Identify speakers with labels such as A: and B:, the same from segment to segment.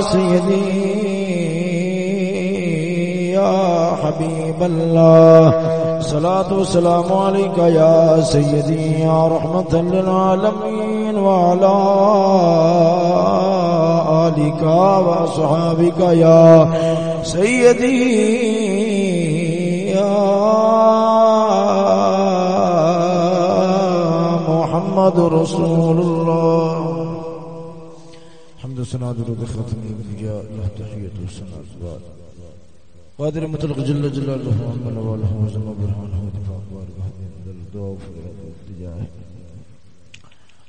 A: سيدي يا حبيب الله صلاة والسلام عليك يا سيدي يا رحمة للعالمين وعلى آلك وصحابك يا سيدي يا محمد رسول الله سنا درود ختم الانبیاء له تحیت و سنا بعد قادر مطلق جل جلاله ومن واله وزم برهانه ودفاع بارگاه دل دعا فرات التجاه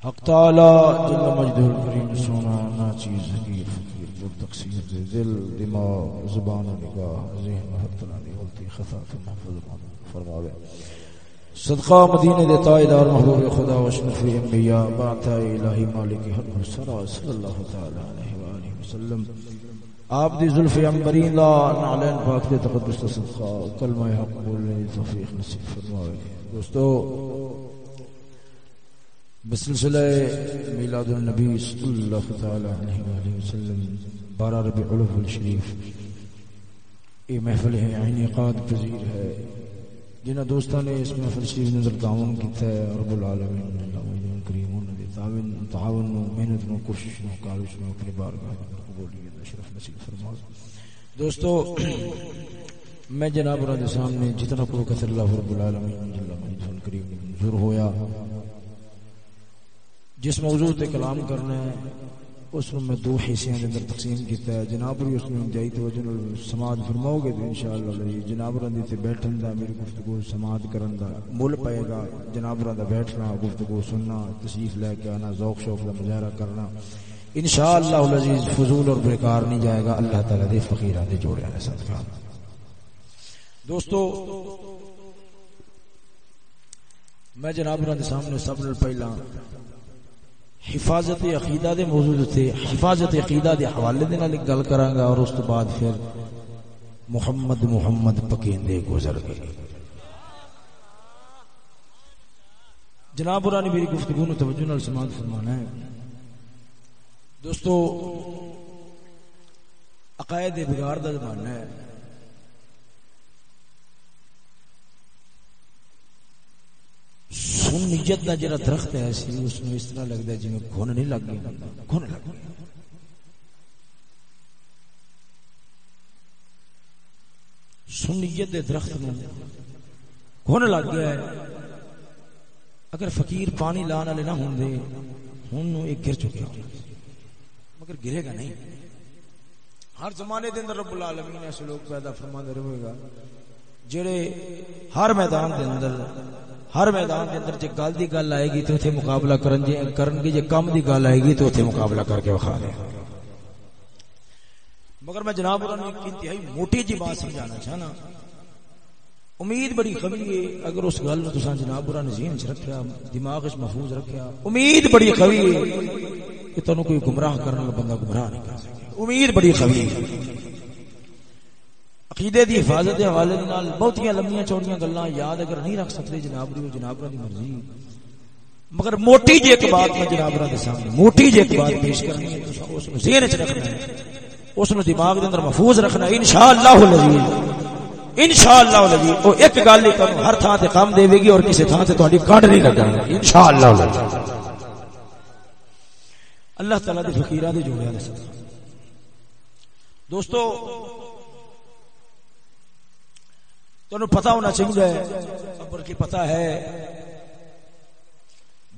A: حق تعالی جل مجده الكريم سونا ناچیز حقیر فقیر جو تقصیر دل، دماغ، زبان و نگاہ، ذہن حق تلانی غلطی، خطا محفظ فرماوے۔ صدقہ مدینہ دے تائیدار محبوب خدا و اشرف انبیاء بعتا الہی مالک حق سرا صلی اللہ تعالی علیہ وآلہ وسلم. آپ دی ظلف انبرین لا نعلین پاک دے تقدس صدقہ کلمہ حق بولنے توفیق نصیب فرمائے دوستو، بسلسلہ میلاد النبی صلی اللہ تعالی علیہ وآلہ وسلم، بارہ ربیع الاول شریف یہ محفل ہے، عینی قاد پذیر ہے۔ جنہ دوستاں نے اس میں فرشتی نظر تعاون کیتا ہے، رب العالمین، اللہ مجدون کریمون نے تعاون تعاون نو، محنت نو، کوشش نو، کاوش نو، اپنی بارگاہ میں قبولیت اشرف نصیب فرما دوستو، میں جناب رب سامنے جتنا کو کثر اللہ رب العالمین اللہ مجدون کریم منظور ہویا۔ جس موضوع تے کلام کرنا ہے اس میں دو حصے کے اندر تقسیم کیتا ہے۔ جناب ری اس میں جائی توجہ سماعت فرماؤ گے تو انشاءاللہ جناب رندی تے بیٹھن دا میری گفتگو سماعت کرن دا مول پائے گا۔ جناب رندا بیٹھنا، گفتگو سننا، تشریف لے کے آنا، ذوق شوق کا مظاہرہ کرنا۔ انشاءاللہ العزیز فضول اور بیکار نہیں جائے گا۔ اللہ تعالی دے فقیراں دے جوڑے نے صدقہ۔ دوستو، میں جناب رند سامنے سب نے پہلا حفاظت عقیدہ دے موضوع تے حفاظت عقیدہ دے حوالے دے نال گل کراں گا اور اس تو بعد پھر محمد محمد پکیندے گزر گئے۔ جناب نے میری گفتگو نو توجہ نال سماعت فرمانا ہے۔ دوستو، عقائد بگاڑ دا زمانہ ہے۔ سنیت دا جڑا درخت ہے اسی اس نو اس طرح لگدا ہے جویں گھن نہیں لگ گئی گھن لگ سنیت دے درخت نو گھن لگ گیا ہے۔ اگر فقیر پانی لان والے نہ ہوندے ہن نو ایک گر چکیا مگر گرے گا نہیں۔ ہر زمانے دے اندر رب العالمین ایسے لوگ پیدا فرما دے رہے گا، جڑے ہر میدان دے اندر ہر میدان کے اندر جے گل دی گل آئے گی تو اتنے مقابلہ کرن جے کرن گے، جے کم دی گل آئے گی تو اتنے مقابلہ کر کے وکھا دے۔ مگر میں جناب انہوں نے انتہائی موٹی جی بات سمجھانا چاہنا۔ امید بڑی قوی ہے، اگر اس گل تساں جناب برا نے ذہن چ رکھیا، دماغ وچ محفوظ رکھیا، امید بڑی قوی ہے کہ تانوں کوئی گمراہ کرنے والا بندہ گمراہ نہیں کر سکے۔ امید بڑی قوی ہے۔ عقیدے دی حفاظت دے حوالے نال بہت لمبیاں چوڑیاں گلاں یاد اگر نہیں رکھ سکتے جناب ری جناب دی مرضی۔ مگر موٹی جی ایک بات میں جناب دے سامنے، موٹی جی ایک بات پیش کرنی ہے اس نو ذہن وچ رکھنا ہے۔ اس نو دماغ دے اندر محفوظ رکھنا ہے، انشاءاللہ العزیز۔ انشاءاللہ العزیز او ایک گل ہی تانوں ہر تھاں تے کام دے گی اور کسی تھاں تے تہاڈی کانڈ نہیں لگا۔ انشاءاللہ العزیز۔ اللہ تعالی دے فقیراں دے جوڑے نے دوستو تو پتا ہونا چاہیے۔ ابر کی پتا ہے۔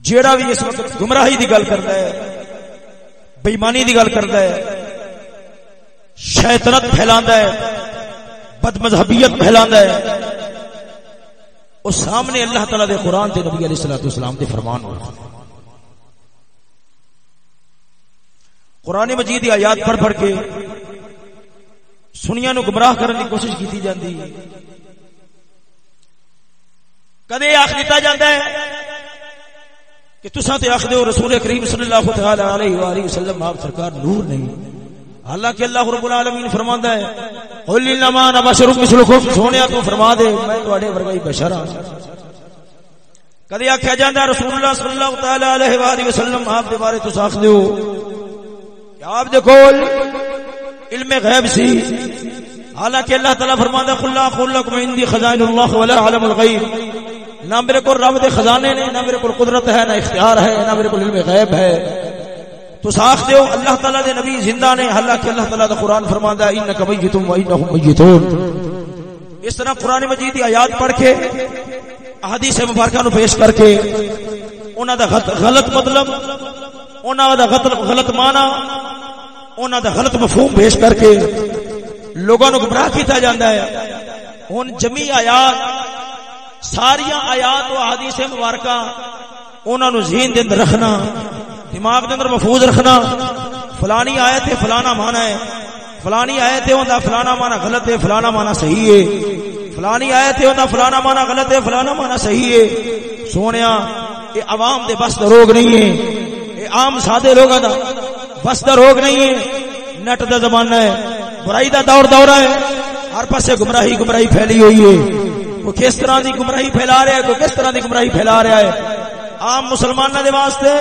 A: جیڑا بھی اس وقت گمراہی دی گل کرتا ہے بےمانی دی گل کرتا ہے، شیطنت پھیلا ہے بد مذہبیت پھیلا ہے۔ اس سامنے اللہ تعالی دے قرآن تے نبی علیہ الصلوۃ والسلام دے فرمان ہو قرآن مجید دی آیات پڑھ پڑھ کے سنیا نو گمراہ کرنے کی کوشش کی جاتی ہے کدے آخ دیتا جاتا ہے کہ تسا تے آخ دیو رسول کریم صلی اللہ تعالی علیہ والہ وسلم، آپ سرکار نور نہیں۔ حالانکہ اللہ رب العالمین فرماندا ہے، قل انما انا بشر مثلکم سونیا تو فرما دے، میں تواڈے ورگا ہی بشر ہاں۔ کدی آکھیا جاندا ہے، رسول اللہ صلی اللہ تعالی علیہ والہ وسلم، آپ دے بارے تسا آخ دیو۔ کہ آپ دے کول علم غیب سی؟ حالانکہ اللہ تعالیٰ فرماتا ہے، قل اللہ خلق میں اندی خزائن اللہ ولا عالم الغیب۔ نہ میرے کو رب دے خزانے نے، نہ میرے کو قدرت ہے، نہ اختیار ہے، نہ میرے کو علم غیب ہے۔ تو ساخ دیو، اللہ تعالیٰ دے نبی زندہ نے، حالانکہ اللہ تعالیٰ دا قرآن فرماتا ہے، انکا میتم و انہم میتون. اس طرح قرآن مجید کی آیات پڑھ کے، احادیث مبارکہ نو پیش کر کے، انہاں دا غلط مطلب انہاں دا غلط معنی، انہاں دا غلط مفہوم پیش کر کے لوگوں نو گمراہ کیتا جاندا ہے۔ ہن جمی آیات ساری آیات و احادیث مبارکہ انہاں نو ذہن دے اندر رکھنا، دماغ دے اندر محفوظ رکھنا، فلانی آیت ہے فلانا معنی ہے، فلانی آیت ہے ہوندا فلانا معنی غلط ہے، فلانا معنی صحیح ہے، فلانی آیت ہے ہوندا فلانا معنی غلط ہے، فلانا معنی صحیح ہے۔ سونیا، اے عوام دے بس دا روگ نہیں ہے، اے عام سادے لوگاں دا بس دا روگ نہیں ہے۔ نٹ دا زمانہ ہے، برائی دا دور دورہ ہے، ہر پاسے گمراہی گمراہی پھیلی ہوئی ہے۔ وہ کس طرح دی گمراہی پھیلا رہا ہے؟ کوئی کس طرح دی گمراہی پھیلا رہا ہے؟ عام مسلمانوں دے واسطے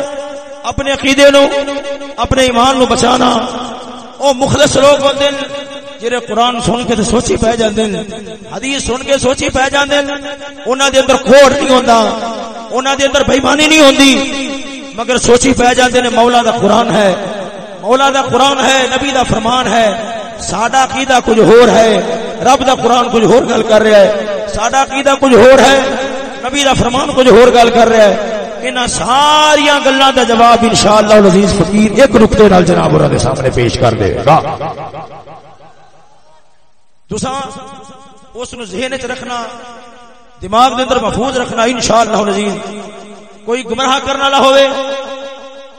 A: اپنے عقیدے نو، اپنے ایمان نو بچانا۔ او مخلص لوگ ہوندے جڑے قرآن سن کے تے سوچی پہ جاندے حدیث سن کے سوچی پہ جاندے انہاں دے اندر کوڑ نہیں ہوندا، انہاں دے اندر بے ایمانی نہیں ہوندی۔ مگر سوچی پہ جاندے نے مولا دا قرآن ہے۔ مولا دا قرآن ہے، نبی دا فرمان ہے۔ ساڈا عقیدہ کچھ ہور ہے۔ رب دا قرآن کچھ ہور گل کر رہا ہے، ساڈا عقیدہ کچھ ہور ہے، نبی دا فرمان کچھ ہور گل کر رہا ہے۔ ان ساری گلاں دا جواب انشاءاللہ العزیز فقیر ایک نقطے نال جناب اور دے سامنے پیش کر دے گا۔ تساں اس نو ذہن وچ رکھنا، دماغ دے اندر محفوظ رکھنا انشاءاللہ العزیز۔ کوئی گمراہ کرنے والا ہوئے،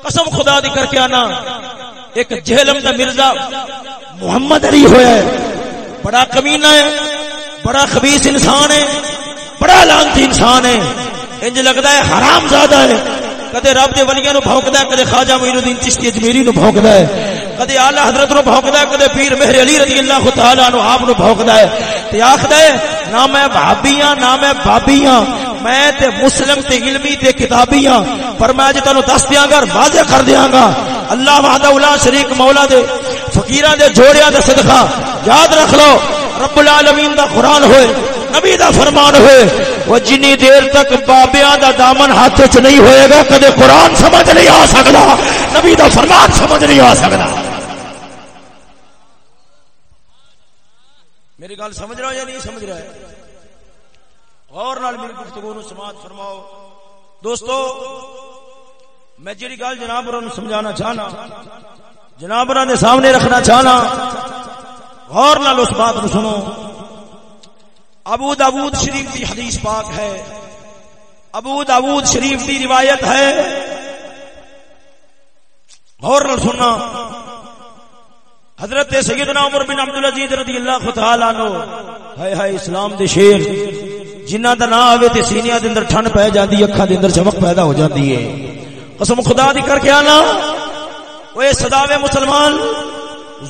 A: قسم خدا دی کر کے آنا، ایک جہلم دا مرزا محمد علی ہویا ہے بڑا کمینہ ہے، بڑا خبیث انسان ہے، بڑا لانتی انسان ہے۔ انج لگتا ہے حرام زیادہ ہے۔ کدے رب دے ولیاں نو بھونکدا ہے، کدے خواجہ معین الدین چشتی اجمیری نو بھونکدا ہے۔ کدے اعلی حضرت نو بھونکدا ہے، کدے پیر مہر علی رضی اللہ تعالی عنہ آپ نو بھونکدا ہے۔ تے آکھدا ہے، نہ میں بھابیاں، نہ میں بابیاں، میں تے مسلم تے علمی تے کتابیاں۔ پر میں اج تانوں دس دیاں گا واضح کر دیاں گا۔ اللہ وحدہ لا شریک مولا دے فقیراں دے جوڑیاں دے صدقہ یاد رکھ لو، رب العالمین دا قرآن ہوئے، نبی دا فرمان ہوئے۔ وہ جنی دیر تک بابیاں دا دامن ہاتھ چ نہیں ہوئے گا، کدے قرآن سمجھ نہیں آ سکتا نبی دا فرمان سمجھ نہیں آ سکتا میری گل سمجھ رہا ہے یا نہیں سمجھ رہا ہے؟ غور نال میری گفتگو نو سماعت فرماؤ۔ دوستو، میں جڑی گل جناب اور سمجھانا چاہنا جناب دے سامنے رکھنا چاہنا، غور نال اس بات نو سنو۔ ابو داود شریف کی حدیث پاک ہے۔ ابو داود شریف کی روایت ہے۔ غور نال سننا۔ حضرت سیدنا عمر بن عبد العزیز رضی اللہ تعالی عنہ، ہائے ہائے اسلام دے شیر جنہ دا نام آوے تے سینیاں دے اندر ٹھنڈ پے جاندی، اکھاں دے اندر چمک پیدا ہو جاندی ہے۔ قسم خدا دی کر کے آنا۔ اوے صداوے مسلمان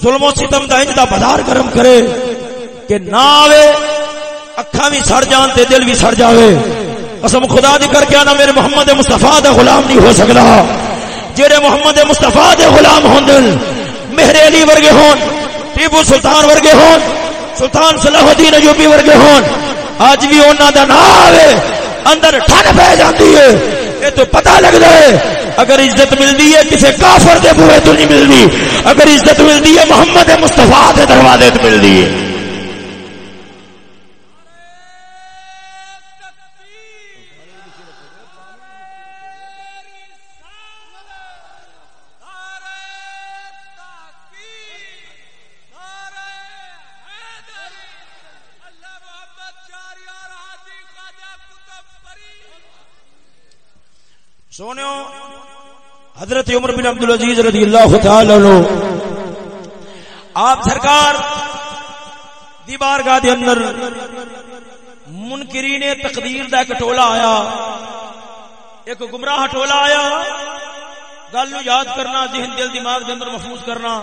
A: ظلم و ستم دا انج دا بازار گرم کرے کہ نہ آوے، اکھاں بھی سڑ جان تے دل بھی سڑ جاوے۔ قسم خدا دی کر کے آنا میرے محمد مصطفی دا غلام نہیں ہو سکدا۔ جڑے محمد مصطفی دے غلام ہوندن مہر علی ورگے ہون، ٹیپو سلطان ورگے ہون، سلطان صلاح الدین ایوبی ورگے ہون اج بھی انہاں دا نام آوے، اندر ٹھن پہ جاندی ہے۔ یہ تو پتہ لگ جائے۔ اگر عزت ملتی ہے کسی کافر دے بوئے تو نہیں ملتی اگر عزت ملتی ہے، محمد مصطفیٰ دے دروازے تو ملتی ہے۔ سونیو حضرت عمر بن عبد العزیز رضی اللہ تعالی عنہ، آپ سرکار دی بارگاہ دے اندر منکرین تقدیر دا ایک ٹولا آیا، ایک گمراہ ٹولا آیا۔ گل نو یاد کرنا، ذہن دل دماغ دے اندر محفوظ کرنا،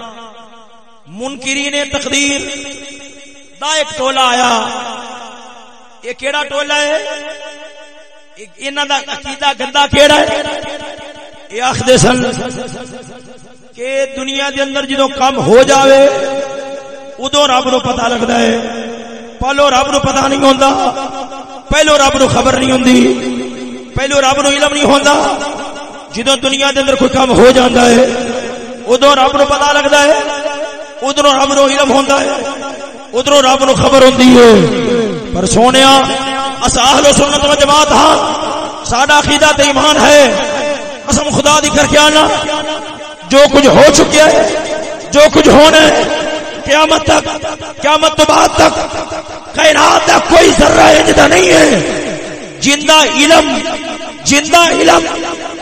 A: منکرین تقدیر دا ایک ٹولا آیا۔ یہ کیڑا ٹولا ہے؟ انہاں دا عقیدہ گندا کیڑا ہے؟ اے آکھدے سن کہ دنیا دے اندر جدوں کم ہو جاوے ادو رب نو پتا لگتا ہے۔ پہلو رب نو پتا نہیں ہوتا پہلو رب نو خبر نہیں ہوں پہلو رب نو علم نہیں ہوتا جدو دنیا دے اندر کوئی کام ہو جاتا ہے ادو رب نو پتا لگتا ہے۔ ادھر رب نو علم ہوتا ہے ادھر رب نو خبر ہوتی ہے۔ پر سونے اہل سنت و جماعت ہاں ساڈا عقیدہ تے ایمان ہے۔ قسم خدا دی کر کے آنا۔ جو کچھ ہو چکیا ہے، جو کچھ ہونا ہے، قیامت تک، قیامت تو بعد تک، کائنات کا کوئی ذرہ انجدہ نہیں ہے۔ جندہ علم جندہ علم،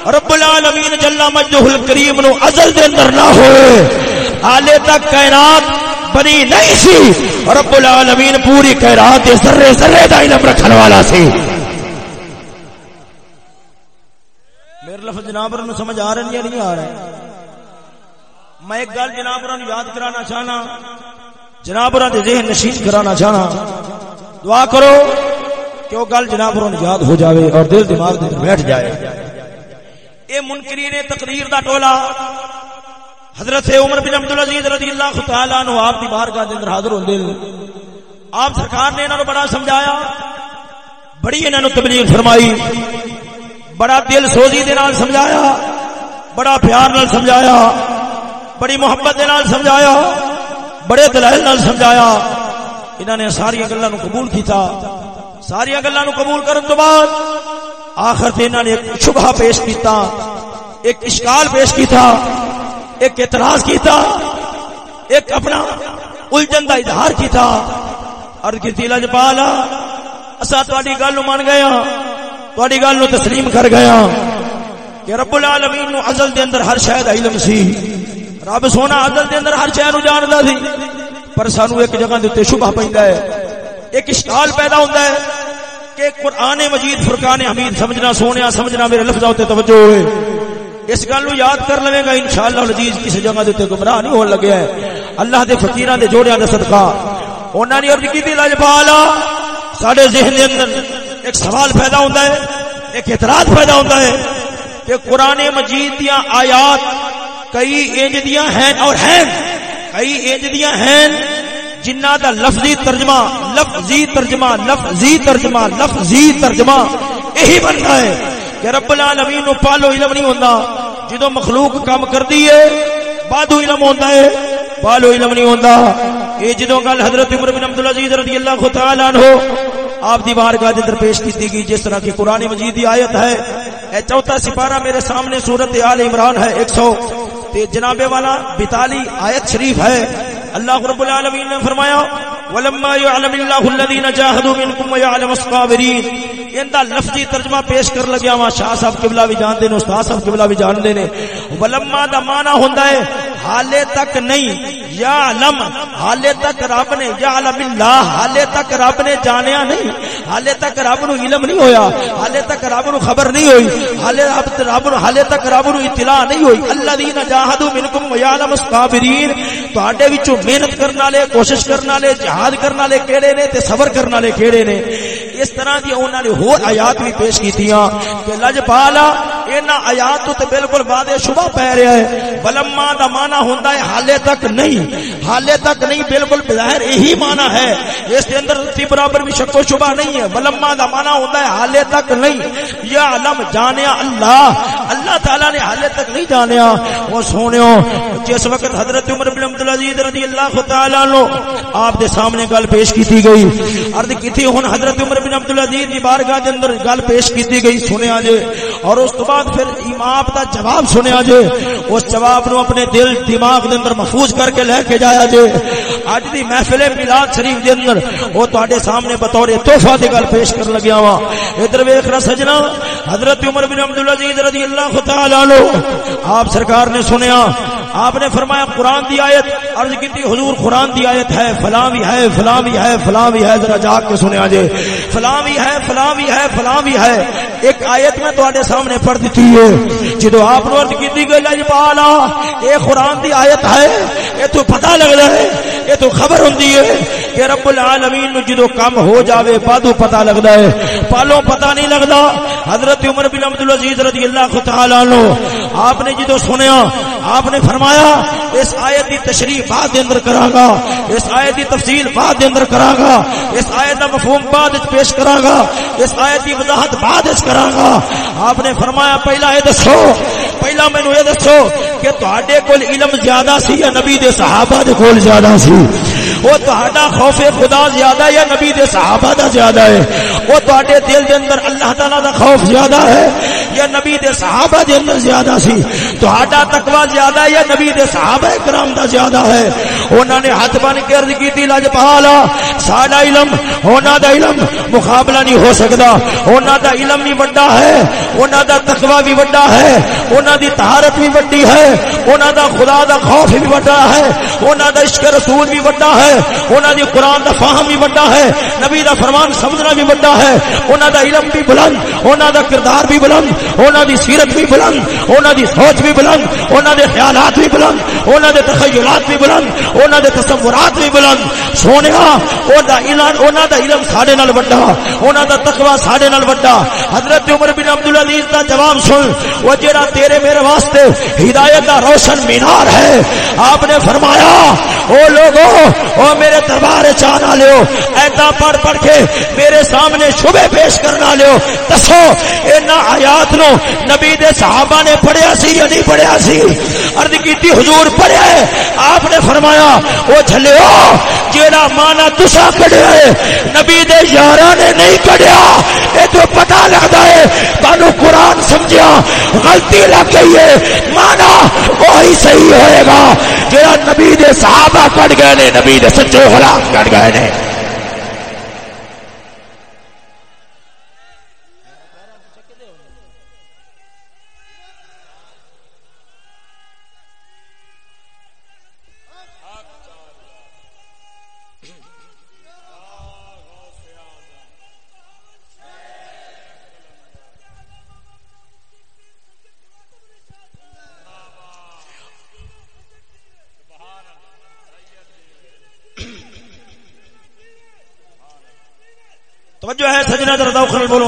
A: رب العالمین جل مجدہ الکریم نو ازل دے اندر نہ ہوئے۔ حالے تک کائنات بنی نہیں سی۔ رب العالمین پوری کائنات دے ذرے ذرے دا علم رکھن والا سی۔ میرے لفظ جناب نو سمجھ آ رہے یا نہیں آ رہے میں ایک گل جناب نو یاد کرانا چاہنا۔ جناب دے ذہن نشین کرانا چاہنا۔ دعا کرو کہ وہ گل جناب نو یاد ہو جاوے اور دل دماغ دل بیٹھ جائے۔ اے منکرین تقریر دا ٹولا۔ حضرت عمر بن عبد العزیز رضی اللہ تعالی عنہ آپ دی بارگاہ دے اندر حاضر ہوندے آپ سرکار نے انہاں نو بڑا سمجھایا، بڑی انہاں نو تبلیغ فرمائی، بڑا دل سوزی دے نال سمجھایا، بڑا پیار نال سمجھایا، بڑی محبت دے نال سمجھایا، بڑے دلائل نال سمجھایا۔ انہوں نے ساری گلوں قبول کیتا۔ ساری گلوں قبول کرن تو بعد آخر تے انہوں نے ایک شبہ پیش کیتا، ایک اشکال پیش کیتا۔ ایک اعتراض کیتا، ایک اپنا الجھن کا اظہار کیتا۔ اور کیتی لجپالا اسا تہاڈی گل نو مان گیا ہاں، تہاڈی گل نو تسلیم کر گیا ہاں کہ رب العالمین نو ازل دے اندر ہر شے دا علم سی۔ رب سونا عدل دے اندر ہر شہر جانتا سی، پر سانو ایک جگہ دے شبہ پیندا ہے۔ ایک اشکال پیدا ہوتا ہے کہ قرآن مجید فرقان حمید سمجھنا سونے سمجھنا میرے لفظ تے توجہ ہوئے۔ اس گل نو یاد کر لوے گا انشاءاللہ العزیز، کسی جگہ دے گمراہ نہیں ہون لگیا ہے۔ اللہ دے فقیراں دے جوڑیاں دا صدقہ۔ انہاں نے عرض کیتی لاجپالا ساڈے ذہن دے اندر ایک سوال پیدا ہوتا ہے، ایک اعتراض پیدا ہوتا ہے کہ قرآن مجید دیاں آیات کئی انج دیاں ہیں اور ہیں۔ کئی انج دیاں ہیں جنہ دا لفظی ترجمہ لفظی ترجمہ لفظی ترجمہ لفظی ترجمہ یہی بنتا ہے۔ کہ رب العالمین نو پالو علم نہیں ہوندا۔ جدو مخلوق کام کردی ہے، بعدو علم ہوندا ہے، پالو علم نہیں ہوندا۔ اے جدو گل حضرت عمر بن عبد العزیز رضی اللہ تعالی عنہ آپ دی بارگاہ دے اندر پیش کیتی گئی، جس طرح کی قرآن مجید دی آیت ہے۔ اے چوتھا سپارہ میرے سامنے سورت آل عمران ہے، ایک سو۔ تے جناب والا بتالی آیت شریف ہے۔ اللہ رب العالمین نے فرمایا ولما يعلم الله الذين جاهدوا منكم ويعلم الصابرين. ایندا لفظی ترجمہ پیش کر لگیا وا، شاہ صاحب قبلہ بھی جان دے نے، استاد صاحب قبلہ بھی جان دے نے. ولما دا معنی ہوندا ہے، حالے تک نہیں یا علم حالے تک رب نے یا علم اللہ. حالے تک رب نے جانیا نہیں. حالے تک رب نو علم نہیں ہویا. حالے تک رب نو خبر نہیں ہوئی. حالے رب رب حالے تک رب نو اطلاع نہیں ہوئی. الذين جاهدوا منكم ويعلم الصابرين تواڈے وچوں محنت کرن والے کوشش کرن والے جہاد کرن والے کیڑے نے تے صبر کرن والے کیڑے نے اس طرح دی انہوں نے ہور آیات بھی پیش کیتیاں کہ لج پالا انہاں آیات تو تے بالکل بعد شبہ پہ رہا ہے۔ بلما دا معنی ہوندا ہے حالے تک نہیں۔ حالے تک نہیں، بالکل بظاہر یہی معنی ہے۔ اس کے اندر تی برابر بھی شک و شبہ نہیں ہے۔ بلما دا معنی ہوندا ہے حالے تک نہیں۔ یا علم جانیا اللہ۔ اللہ تعالی نے حالے تک نہیں جانیا۔ وہ سونیو جس وقت حضرت عمر بن عبد العزیز رضی اللہ تعالی عنہ آپ دے سامنے گل پیش کیتی گئی۔ عرض کیتی، ہن حضرت عمر بن عبد العزیز دی بارگاہ دے اندر گل پیش کیتی گئی سنیا جے۔ اور اس تو بعد پھر امام دا جواب سنیا جے، اس جواب نو اپنے دل، دماغ دے اندر محفوظ کر کے لے کے جایا جے۔ اج دی محفل میلاد شریف دے اندر او تواڈے سامنے بطور تحفہ دی گل پیش کر لگیا وا ادھر ویکھ رہا سجنا، حضرت عمر بن عبد العزیز رضی اللہ تعالی عنہ، آپ سرکار نے سنیا، آپ نے فرمایا قرآن دی آیت عرض کی حضور قرآن دی آیت ہے، فلاں بھی ہے، فلاں بھی ہے، فلاں بھی ہے، ذرا جاگ کے سنیا جے۔ فلاں بھی ہے، فلاں بھی ہے، فلاں بھی ہے۔ ایک آیت میں تواڈے سامنے پڑھ دیتی ہے۔ جدو آپ نے عرض کیتی گئی لج پالا اے قرآن دی آیت ہے اے تو پتہ لگ رہا ہے اے تو خبر ہوندی ہے کہ رب العالمین نو جدو کم ہو جاوے بعدو پتہ لگدا ہے۔ پالوں پتہ نہیں لگدا حضرت عمر بن عبد العزیز رضی اللہ تعالی عنہ آپ نے جدو سنیا، آپ نے فرمایا، اس آیت کی تشریح بعد اندر کرا گا، اس آیت کی تفصیل بعد اندر کرا گا، اس آیت کا مفہوم بعد پیش کرا گا، اس آیت کی وضاحت بعد کرا گا۔ آپ نے فرمایا، پہلا یہ دسو، پہلا مینو یہ دسو کہ تے کول علم زیادہ سی یا نبی دے صحابہ دے کول زیادہ سی؟ وہ تا خوف خدا زیادہ ہے یا نبی دے صحابہ دا زیادہ ہے؟ وہ تے دل دے اندر اللہ تعالی دا خوف زیادہ ہے یا نبی دے صحابہ دے اندر زیادہ سی۔ تا تقوی زیادہ ہے یا نبی دے صحابہ کرام دا زیادہ ہے؟ انہوں نے ہاتھ بن کے عرض کی تھی لج پہالا ساڈا علم، ہونا دا علم مقابلہ نہیں ہو سکتا ہونا دا علم بھی بڑا ہے انہوں دا تقوی بھی بڑا ہے انہوں دی طہارت بھی بڑی ہے انہوں دا خدا دا خوف بھی بڑا ہے انہوں دا عشق رسول بھی بڑا ہے انہوں دی قرآن دا فاہم بھی بڑا ہے، نبی دا فرمان سمجھنا بھی بڑا ہے انہوں دا علم بھی بلند انہوں دا کردار بھی بلند انہوں دی سیرت بھی بلند انہوں دی سوچ بھی بلند انہوں دے خیالات بھی بلند انہوں دے تخیلات بھی بلند انہوں دے تصورات بھی بلند۔ سونے انہوں دا علم دا علم ساڑے نال بڑا انہوں دا تقوی ساڑے نال بڑا حضرت عمر بن عبد العزیز کا جواب سن، وہ جڑا تیرے میرے واسطے ہدایت کا روشن مینار ہے، آپ نے فرمایا، او لوگو، او میرے دربار چاہنا لیو ایتا پڑھ پڑھ کے میرے سامنے شبے پیش کرنا لیو دسو اینا آیات نو نبی دے صحابہ نے پڑھے پڑھیا سی یا نہیں پڑھیا سی؟ عرض کیتی حضور پڑھیا ہے۔ آپ نے فرمایا، او جھلیو، جیڑا مانا تسا کڑیا ہے، نبی دے یارہ نے نہیں کڑیا اے تو پتہ لگتا ہے تانو قرآن سمجھا غلطی لگ گئی ہے۔ مانا وہی صحیح ہوئے گا جہاں نبی دے صحابہ کٹ گئے نے، نبی دے سچے خلاف کٹ گئے نے۔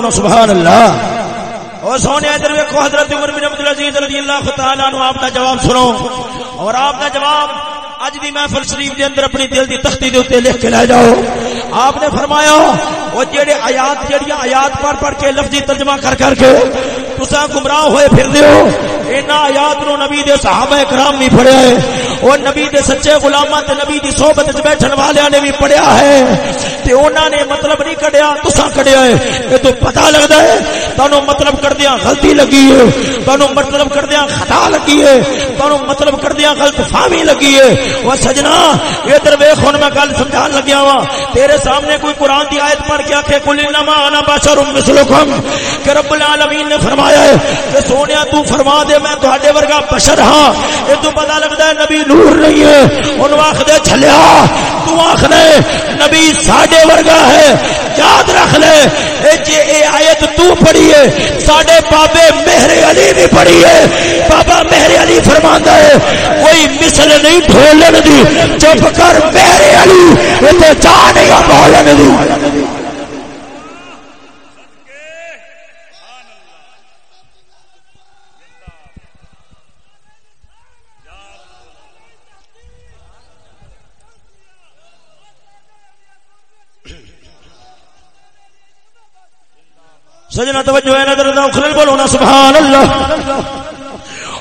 A: بولو سبحان اللہ۔ اور سونے، ادھر ویکھو، حضرت عمر بن عبد العزیز رضی اللہ تعالی عنہ، آپ کا جواب سنو۔ اور آپ کا جواب اج دی محفل شریف دے اندر اپنی دل دی تختی دے اوتے لکھ کے لے جاؤ۔ آپ نے فرمایا، وہ جڑے آیات جڑیاں آیات پڑھ پڑھ کے لفظی ترجمہ کر کر کے تسا گمراہ ہوئے پھر دیو اینا آیات نو نبی دے صحابہ کرام بھی پڑھیا ہے۔ اور نبی دے سچے غلاماں تے نبی دی صحبت وچ بیٹھن والےاں نے بھی پڑھیا ہے۔ تے انہاں نے مطلب نہیں کڈیا تسا کڈیا ہے۔ اے تو پتہ لگدا ہے، تانوں مطلب کردیاں غلطی لگی ہے۔ تانوں مطلب کردیاں خطا لگی ہے۔ تانوں مطلب کردیاں غلط فہمی لگی ہے۔ او سجنا، ادھر ویکھ، ہن میں گل سمجھان لگیا وا تیرے سامنے کوئی قرآن دی آیت پڑھ کے آکھے کل انما انا بشر مثلکم۔ کہ رب العالمین نے فرمایا ہے کہ سونیا تو فرما دے، میں تہاڈے ورگا بشر ہاں۔ اے تو پتہ لگدا ہے، نبی نور نہیں ہے۔ ان واخ دے چھلیا تو آخ نبی ساڈے ورگا ہے۔ یاد رکھ لے۔ جی اے آیت تو پڑھی ہے۔ ساڈے بابے مہر علی بھی پڑھی ہے۔ بابا مہر علی فرماندا ہے، کوئی مثل نہیں ڈھولن دی۔ چپ کر مہر علی اے تے جا نہیں بولن دی سجنا توجہ ہے نظر اخرل بولو نا سبحان اللہ۔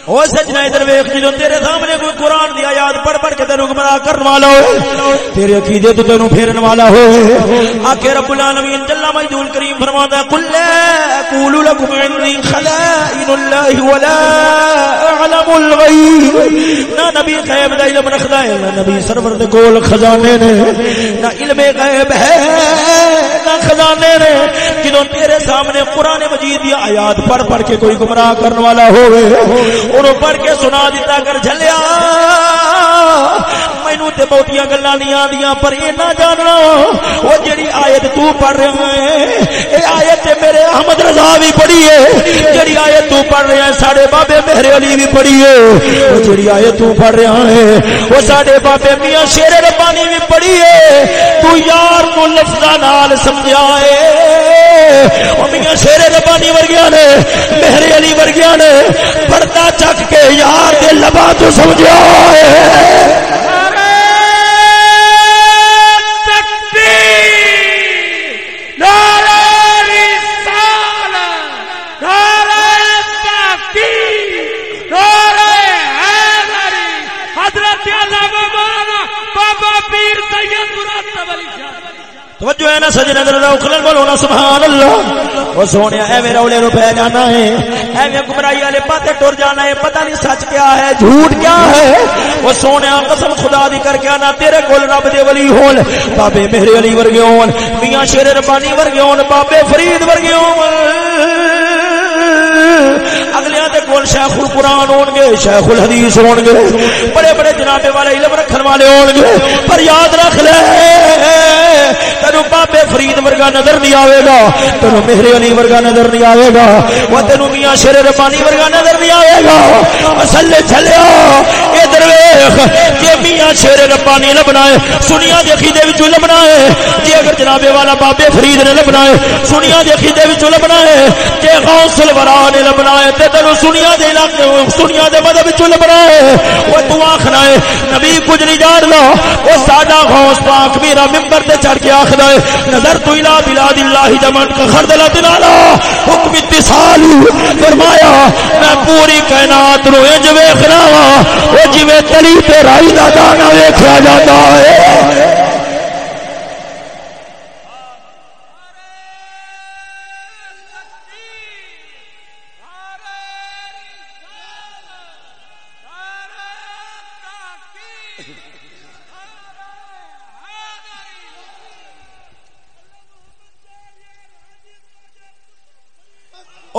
A: او سجنا ادھر ویکھ جدوں تیرے سامنے کوئی قران دی آیات پڑھ پڑھ کے تینو گمراہ کرن والا ہوے تیرے عقیدے تو تینو پھیرن والا ہوے آکھے رب العالمین جل مجدول کریم فرماتا ہے، قل لا اقول لكم عندي خزائن الله ولا اعلم الغيب نہ نبی غیب دا علم رکھدا ہے، نہ نبی سرور دے کول خزانے نے، نہ علم غیب ہے، نہ خزانے نے۔ جدوں تیرے سامنے قران مجید دی آیات پڑھ پڑھ کے کوئی گمراہ کرن والا ہوے انہوں پڑھ کے سنا دیتا کر جلیا مینو تے بہتیاں گلا نہیں آدیاں پر یہ نہ جاننا وہ جڑی آیت تو پڑھ رہے ہیں اے آیت میرے احمد رضا بھی پڑھی ہے جڑی آیت تو پڑھ رہے ہیں ساڑے بابے میرے علی بھی پڑھی ہے وہ جڑی آیت تو پڑھ رہے ہیں وہ ساڑے بابے میاں شیر ربانی بھی پڑھی ہے تو یار کو لفظہ نال سمجھا ہے سمجھائے میاں شیر ربانی ورگیا نے میرے علی ورگیا نے پردہ چک کے یار کے لبا تو سمجھا ہے توجہ ہے نا سجنا در اخلن بولو نا سبحان اللہ او سونیا اے میرا اولے رو پہ جانا ہے اے میں گمراہی والے پاتے ٹر جانا ہے، پتہ نہیں سچ کیا ہے، جھوٹ کیا ہے۔ او سونیا قسم خدا دی کر کے انا تیرے کول رب دے ولی ہون، بابے میرے علی ورگے ہون، میاں شیر ربانی ورگے ہون، بابے فرید ورگے ہون۔ اگلے دے کول شیخ القرآن ہون گے شیخ الحدیث ہون گے بڑے بڑے جناب والے علم رکھن والے ہون گے پر یاد رکھ لے۔ تینو بابے فرید ورگا نظر نہیں آئے گا، تینو مہر علی ورگا نظر نہیں آئے گا، وہ تینو میاں شیر ربانی ورگا نظر نہیں آئے گا۔ اصل چلیا ادھر ویخ جی میاں شیر ربانی لبنا ہے، سنیا کے عقیدے وچوں لبنا ہے۔ جی اگر جناب والا بابے فرید نے لبنا ہے، سنیا کے عقیدے وچوں لبنا ہے۔ جی غوث الورا نے لبنا ہے، تے تینو سنیا دے علاقے، سنیا دے مذہب وچوں لبنا ہے۔ وہ تو آکھنا ہے، نبی کچھ نہیں جاندا، وہ ساڈا غوث پاک میرا منبر تے چڑھ کے ہے نظر تو الى بلاد اللہ جمن کا خردلہ دلالا حکم اتصال فرمایا، میں پوری کائنات رو انج ویکھنا وا او جویں تلی تے رائی دا دانا ویکھیا جاتا ہے۔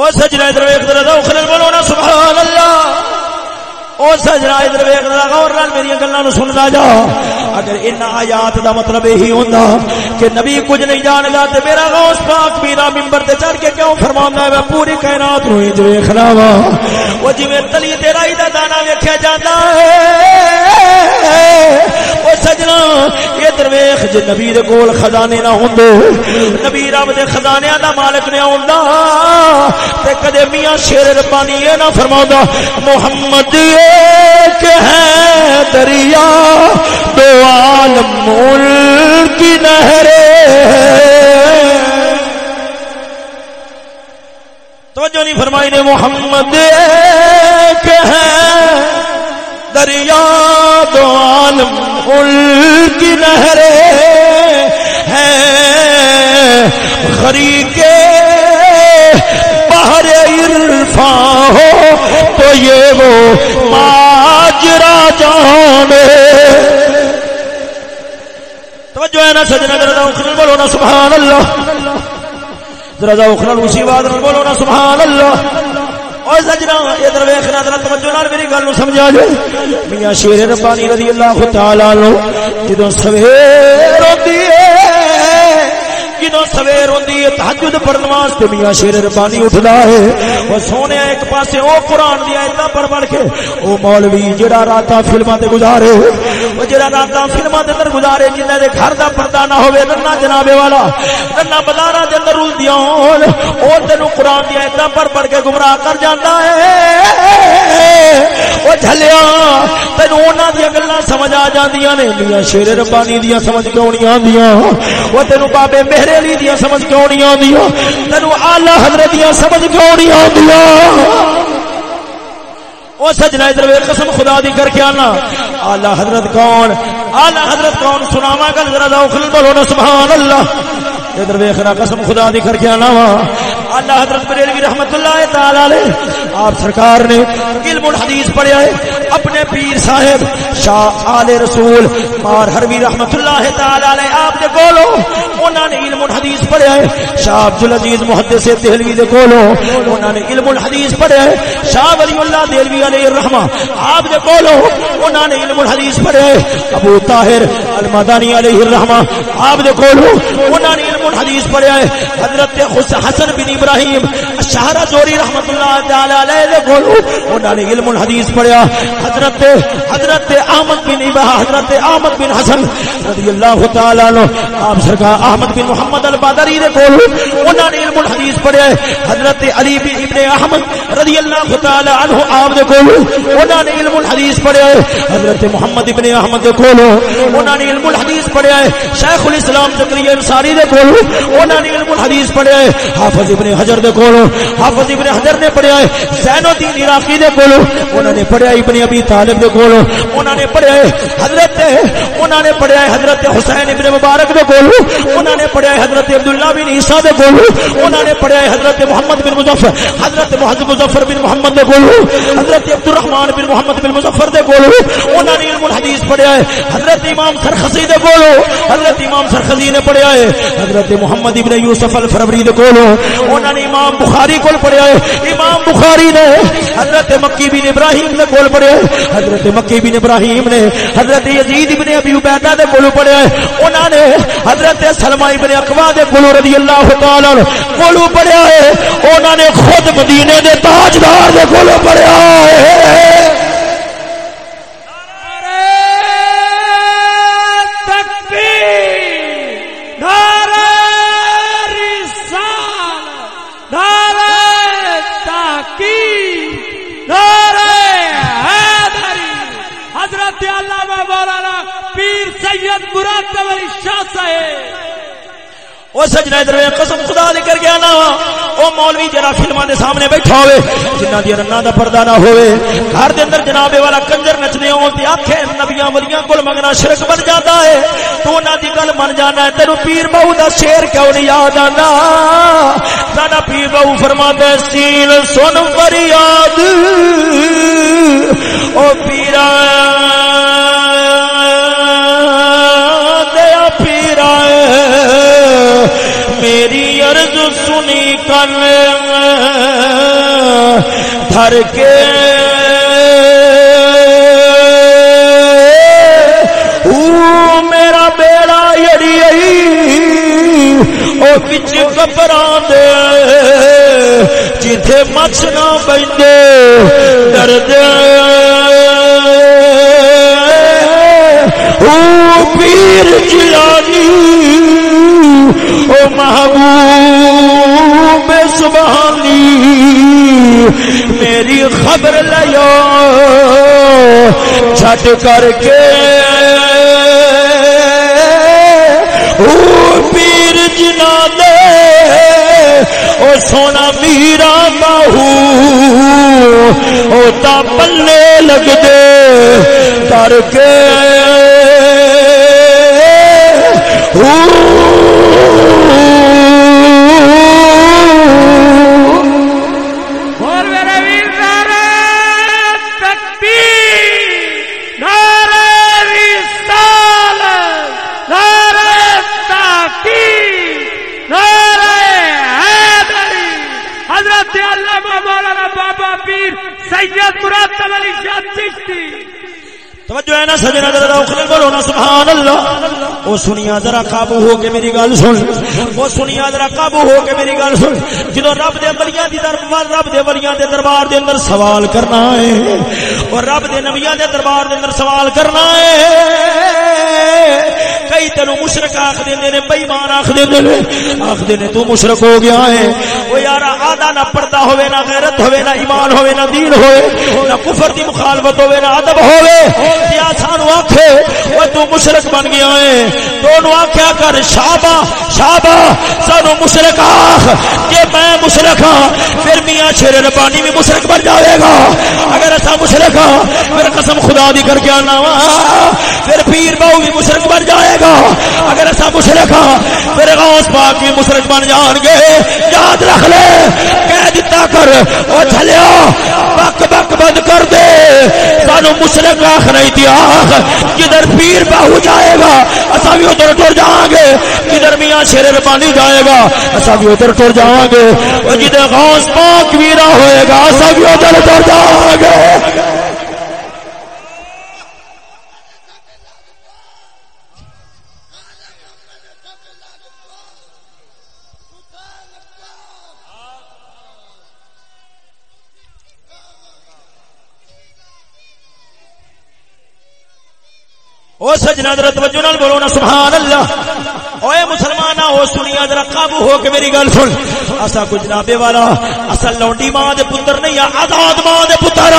A: او سجنا ادھر ویکھ ذرا ذوق نال بولو نا، سبحان اللہ۔ او سجنا ادھر ویکھ ذرا غور نال میری گلاں نو سندا جا۔ اگر ان آیات دا مطلب یہی ہوندا کہ نبی کچھ نہیں جان گا تے میرا غوث پاک میرا منبر تے چڑھ کے کیوں فرماندا ہے؟ میں پوری کائنات نو اج ویکھنا وا۔ او جویں تلی تے رائی دا دانا ویکھیا جاندا ہے۔ او سجنا ویکھ جے نبی دے کول خزانے نہ ہوندے۔ نبی رب دے خزانیاں دا مالک نے ہوندا۔ تے کدے میاں شیر ربانی یہ نہ فرماوندا محمد ایک ہے دریا، دو عالم ملک کی نہرے تو جو نہیں فرمائی نے، محمد ایک ہے دریا دو عالم کی نہرے ہیں۔ غریق بہر عرفان ہو، تو یہ وہ ماجرا جانے تو جو ہے نا سجنا ذرا اخرى بولو نا، سبحان اللہ۔ ذرا اخرى اسی بات بولو نا، سبحان اللہ۔ اور سجنا، ادھر ویکھنا ذرا توجہ نال میری گل نو سمجھا جے میاں شیر ربانی رضی اللہ تعالی عنہ جدوں سویر ہوندی ہے جدو سویر ہوندی ہے، تہجد پڑھن واسطے میاں شیر ربانی اٹھدا ہے۔ او سونے ایک پاسے او قران دی ایتاں پڑھ پڑھ کے او مولوی جڑا راتاں فلماں تے گزارے، او جڑا راتاں فلماں تے اندر گزارے جنہاں دے گھر دا پردہ نہ ہوے ننا جناب والا ننا بازاراں دے اندر رلدیاں ہون، او تینو قران دی ایتاں پڑھ پڑھ کے گمراہ کر جاندا ہے۔ او جھلیا، تینو انہاں دی گلاں سمجھ آ جاندیاں نے۔ میاں شیر ربانی دی سمجھ کیوں نہیں آندیاں؟ او تینو بابے میرے علی دیا سمجھ کیوں نہیں آدی تینو آلہ حضرت دیا سمجھ کیوں نہیں آدی او سجنا ادھر ویکھ، قسم خدا دی کر کے آنا۔ آلہ حضرت کون؟ آلہ حضرت کون؟ سناواں گل ذرا ذوق بولو نا سبحان اللہ ادھر ویکھنا، قسم خدا دی کر کے آنا وا۔ اللہ حضرت بریلوی رحمت اللہ تعالی علیہ۔ آپ سرکار نے علم الحدیث پڑھیا ہے۔ اپنے پیر صاحب شاہ آل رسول مار حروی رحمت اللہ تعالی علیہ، آپ دے کولو علم الحدیث پڑھیا ہے شاہ عبد العزیز محدث دہلوی دے کولو، انہاں نے علم الحدیث پڑھیا ہے شاہ ولی اللہ دہلوی علیہ الرحمہ، آپ دے کولو، انہاں نے علم الحدیث پڑھیا ہے ابو طاہر المدانی علیہ الرحمہ، آپ دے کولو، انہاں نے علم الحدیث پڑھیا ہے حضرت حسن بن ابراہیم شہرہ جوری رحمت اللہ تعالی علیہ دے کولو انہاں نے علم الحدیث پڑھیا۔ حضرت حضرت احمد بن ابا حضرت احمد بن حسن رضی اللہ تعالی عنہ، آپ سرکار احمد بن محمد البادری دے کولو انہاں نے علم الحدیث پڑھیا حضرت علی بن ابن احمد رضی اللہ تعالی عنہ، آپ دے کولو انہاں نے علم الحدیث پڑھیا حضرت محمد ابن احمد دے کولو انہاں نے علم الحدیث پڑھیا شیخ الاسلام زکریا انصاری دے کولو انہاں نے علم الحدیث پڑھیا حافظ ابن حجر دے کولو حافظ ابن حجر نے پڑھیا ہے، زین الدین عراقی دے کولو انہوں نے پڑھیا ابن ابی طالب دے کولو انہوں نے پڑھیا ہے حضرت انہوں نے پڑھیا ہے حضرت حسین ابن مبارک دے کولو انہوں نے پڑھیا ہے حضرت عبداللہ بن عیسیٰ دے کولو انہوں نے پڑھیا ہے حضرت محمد بن مظفر، حضرت محمد مظفر بن محمد دے کولو، حضرت عبد الرحمن بن محمد بن مظفر دے کولو انہوں نے علم الحدیث پڑھیا ہے، حضرت امام سرخسی دے کولو، حضرت امام سرخسی نے پڑھیا ہے، حضرت محمد ابن یوسف الفربری دے کولو انہوں نے امام بخاری بخاری کول پڑھیا ہے، امام بخاری نے حضرت مکی بن ابراہیم نے کول پڑھیا ہے، حضرت مکی بن ابراہیم نے حضرت یزید ابن ابی عبیدہ دے کول پڑھیا ہے، انہاں نے حضرت سلمہ ابن اقوا دے کول رضی اللہ تعالی عنہ کول پڑھیا ہے، انہاں نے خود مدینے دے تاجدار دے کول پڑھیا ہے۔ ادھر قسم خدا لے کر گیا نا وہ مولوی جرا فلما دے سامنے بیٹھا ہوئے جنہ دی رنگا دا پردہ نہ ہوئے۔ گھر دے اندر جناب والا کنجر نچنے ہون تے آکھے نبیاں ولیاں کول منگنا شرک بن جاتا ہے۔ تو انہاں دی گل من جانا ہے، تینو پیر بہو دا شعر کیوں نہیں یاد آنا ساڈا پیر بہو فرماتا ہے سین سن فریاد۔ او پیرا عرض سنی کل دھر کے۔ میرا بیڑا یڑی او کچھ کپرا دے جتھے مچھ نہ بندے درد او پیر جلانی او محبوب۔ سبحانی میری خبر لیا چھٹ کر کے۔ او پیر جنا دے او سونا میرا باہو، او تا پلے لگ دے، کر کے۔
B: اور
A: میں نہ سجنا ذرا اخر بولو نا سبحان اللہ او سنیا ذرا قابو ہو کے میری گل سن۔ او سنیا ذرا قابو ہو کے میری گل سن۔ جدو رب دے ولیاں دی دربار رب دے ولیاں دے دربار دے اندر سوال کرنا ہے، اور رب دے نبیاں دے دربار دے اندر سوال کرنا ہے کئی تینو مشرک آخ دیندے نے بے ایمان آخ دیندے نے۔ آخ دے تو مشرک ہو گیا ہے۔ او یار آدھا نہ پردہ ہوے نہ غیرت ہوے نہ ایمان ہوے نہ دین ہوے نہ کفر دی مخالفت ہوے نہ ادب ہوے کیا سانو تو مشرک بن گیا ہے۔ تو نو آکھیا کر شابا شابا سانو مشرک آخ کہ میں مشرک ہاں پھر میاں شیر ربانی بھی مشرک بن جاوے گا۔ اگر ایسا مشرک ہاں پھر قسم خدا دی کر کے آنا وا۔ پھر پیر بہو بھی مشرک بن جائے گا۔ اگر ایسا مشرک ہاں پھر غوث پاک بھی مشرک بن جان گے۔ یاد رکھ لے کہہ دیتا کر۔ او چلیا بک بک بند کر دے۔ سانو مشرک آخ نہیں دیا کدھر پیر باہو جائے گا؟ اسا بھی ادھر ٹر جائیں گے۔ کدھر میاں شیر ربانی جائے گا؟ اسا بھی ادھر ٹر جائیں گے۔ اور جدھر غوث پاک ویرا ہوئے گا اسا بھی ادھر ٹر جائیں گے۔ او سجنا در توجہ نال بولو نا سبحان اللہ۔ اوے مسلمان او سنیا، ذرا قابو ہو کے میری گل سن۔ اسا کچھ جنابے والا اصل لونڈی ماں دے پتر نہیں آزاد ماں دے پتر۔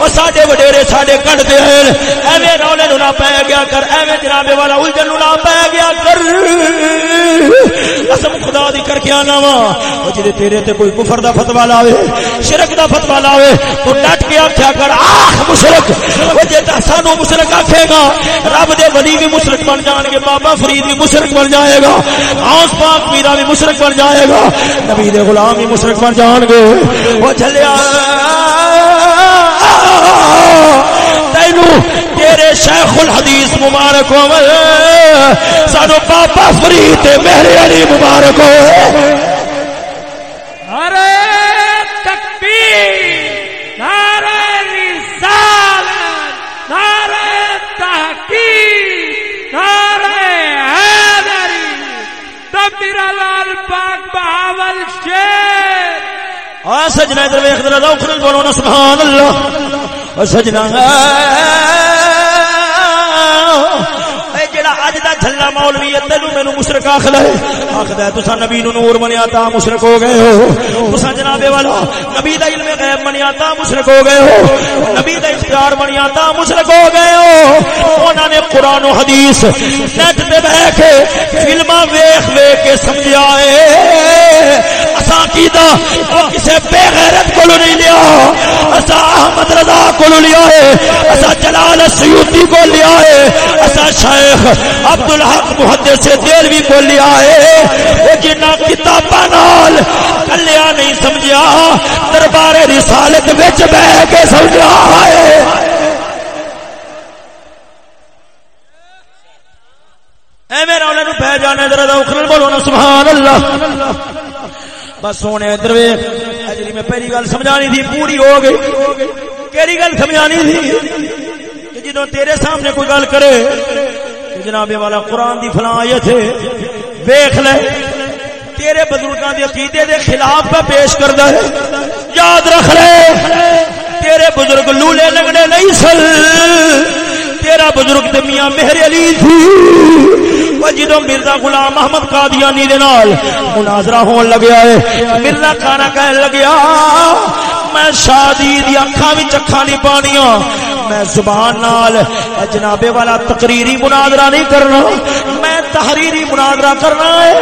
A: او ساڈے وڈیرے، ساڈے کڈ دے۔ ہیں ایویں رولے نو نہ پے گیا کر، ایویں جنابے والا الجھن نو نہ پے گیا کر۔ قسم خدا دی کر کے آنا وا۔ او جے تیرے تے کوئی کفر دا فتوا لاوے، شرک دا فتوا لاوے، تو ڈٹ کے آکھیا کر، آخ مشرک، او جے تا سانو مشرک آکھے گا، رب دے ولی بھی مشرک بن جان گے، بابا فرید بھی مشرک بن جائے گا۔ آس پاک میرا بھی مشرق بن جائے گا۔ نبی دے غلام بھی مشرق بن جان گے۔ وہ چلیا تینو تیرے شیخ الحدیث مبارک ہو سانو بابا فرید میرے علی مبارک ہو
B: ارے پاک بہاول شیر
A: آ سجنا ادھر ویخ بولو نا سبحان اللہ۔ سجنا مینوں مشرک آکھدا ہے۔ آکھدا ہے، تساں نبی نو نور منیا تا مشرک ہو گئے ہو۔ تساں جناب والا، نبی دا علم غیب منیا تا مشرک ہو گئے ہو۔ نبی دا اختیار منیا تا مشرک ہو گئے ہو۔ انہاں نے قرآن و حدیث نیٹ تے بیٹھ کے فلماں ویکھ ویکھ کے سمجھیا اے اساں کیدا او کسے بے غیرت کولو نہیں لیا۔ اساں احمد رضا کولو لیا ہے اساں جلال السیوطی کو لیا ہے اساں شیخ عبد الحق محدث دلوی کو لیا ہے۔ او جنہ کتاباں نال کلیا نہیں سمجھیا، دربار رسالت وچ بیٹھ کے سمجھا ہے۔ اے میرا انہاں نو پہ جانے، ذرا اوکھل بولو نا، سبحان اللہ۔ بس سونے ادھر اجلی میں پہلی گل سمجھانی تھی، پوری ہو گئی۔ کیڑی گل سمجھانی تھی؟ کہ جدوں تیرے سامنے کوئی گل کرے کہ جناب والا قرآن دی فلاں آیت ہے۔ ویکھ لے، تیرے بزرگاں دے عقیدے دے خلاف پہ پیش کردا ہے۔ یاد رکھ لے، تیرے بزرگ لولے لگڑے نہیں سل تیرا بزرگ تے میاں مہر علی تھی۔ وہ جدو مرزا غلام محمد قادیانی دے نال مناظرہ ہون لگیا ہے، مرزا کھانا کہن لگیا۔ میں شادی دی اکھاں وچ اکھاں نہیں پانیاں۔ میں زبان نال اے جنابے والا تقریری مناظرہ نہیں کرنا۔ میں تحریری مناظرہ کرنا ہے۔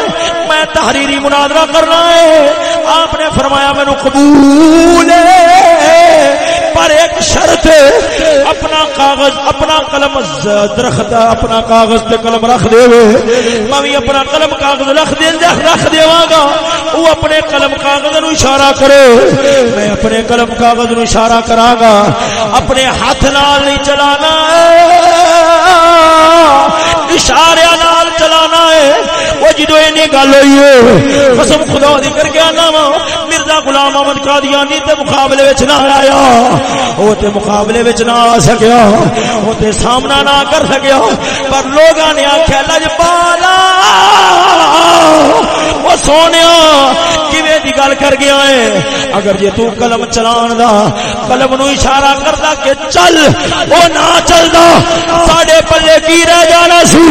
A: میں تحریری مناظرہ کرنا ہے۔ آپ نے فرمایا، مینوں قبول ہے۔ پر ایک شرط ہے، اپنا کاغذ، اپنا قلم درخت اپنا کاغذ تے قلم رکھ دے میں بھی اپنا قلم کاغذ رکھ دے، رکھ دیواں گا۔ وہ اپنے قلم کاغذ نو اشارہ کرے۔ میں اپنے قلم کاغذ نو اشارہ کراں گا۔ اپنے ہاتھ نال نہیں چلانا اشارے نال چلانا ہے۔ وہ جدو اینی گل ہوئی ہے، قسم خدا دی کر کے آنا وا۔ مرزا غلام احمد قادیانی تے مقابلے وچ نہ آیا۔ او تے مقابلے وچ نہ آ سکیا او تے سامنا نہ کر سکیا پر لوگاں نے آکھیا لجپالا او سونیا، کیویں دی گل کر گیا ہے؟ اگر جے تو قلم چلان دا، قلم نو اشارہ کردا کہ چل، او نہ چلدا، ساڈے پلے کی رہ جانا سی؟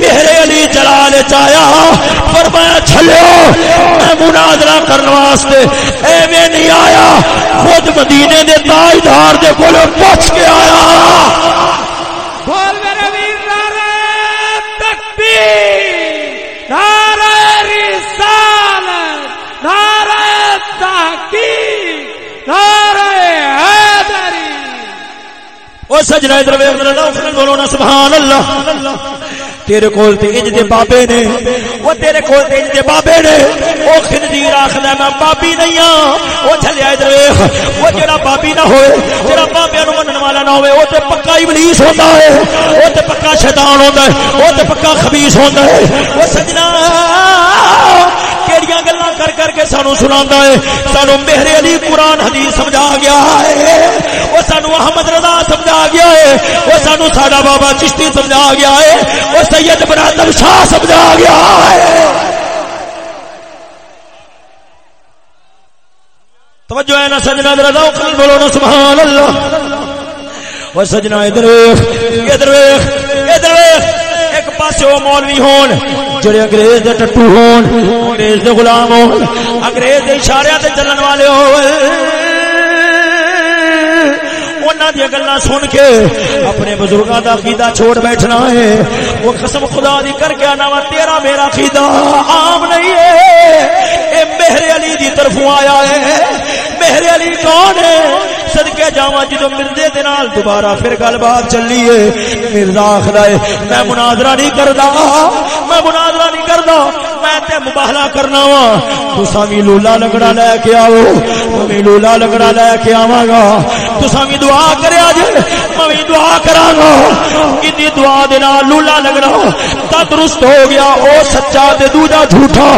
A: میرے علی جلال چایا فرمایا چھلو میں مناظرہ کرنے واسطے ایویں نہیں آیا۔ خود مدینے دے تاجدار دے کولوں پوچھ کے آیا۔
B: بول میرے ویر نعرہ تکبیر نعرہ رسالت نعرہ تحقیق نعرہ حیدری۔
A: او سجنا ادھر ویکھ ذرا سبحان اللہ۔ تیرے کول تے انج دے بابے نے۔ او تیرے کول تے انج دے بابے نے۔ او خنزیر آکھدا میں بابی نہیں ہاں۔ او چلیا ادھر ویکھ۔ او جڑا بابی نہ ہوئے، جڑا بابیاں نوں منن والا نہ ہوئے، او تے پکا ابلیس ہوندا ہے۔ او تے پکا شیطان ہوندا ہے، او تے پکا خبیث ہوندا ہے۔ او سجنا کیڑیاں گلاں کر کر کے سانو سناندا ہے؟ سانو مہر علی قرآن حدیث سمجھا گیا ہے۔ او سانو احمد رضا سمجھا گیا ہے۔ او سانو ساڈا بابا چشتی سمجھا گیا ہے۔ او سید برادر شاہ سمجھا گیا ہے۔ توجہ ہے نا سجنا ذرا ذوق بولو نا، سبحان اللہ۔ او سجنا ادھر ویکھ ادھر ویکھ۔ ایک پاسے وہ مولوی ہون، جڑے انگریز دے ٹٹو ہون، انگریز دے غلام ہون، انگریز دے اشارے تے چلن والے ہون۔ دیا گلا سن کے اپنے بزرگوں کا عقیدہ چھوڑ بیٹھنا ہے۔ وہ قسم خدا دی کر کے آنا تیرا میرا عقیدہ عام نہیں ہے۔ اے مہر علی دی طرفوں آیا ہے۔ مہر علی کون ہے؟ صدقے جاواں جدو مردے دے نال دوبارہ پھر گل بات چلی ہے مرزا آخر ہے، میں مناظرہ نہیں کردا میں مناظرہ نہیں کردا۔ میں تے کرنا وا۔ تساں وی لولا لگڑا لے کے آو میں لولا لگڑا لے کے آواں گا۔ تساں وی دعا کریا جے میں وی دعا کراں گا۔ کدی دعا دے نال لولا لگڑا تندرست ہو گیا۔ او سچا تے دوجا جھوٹا۔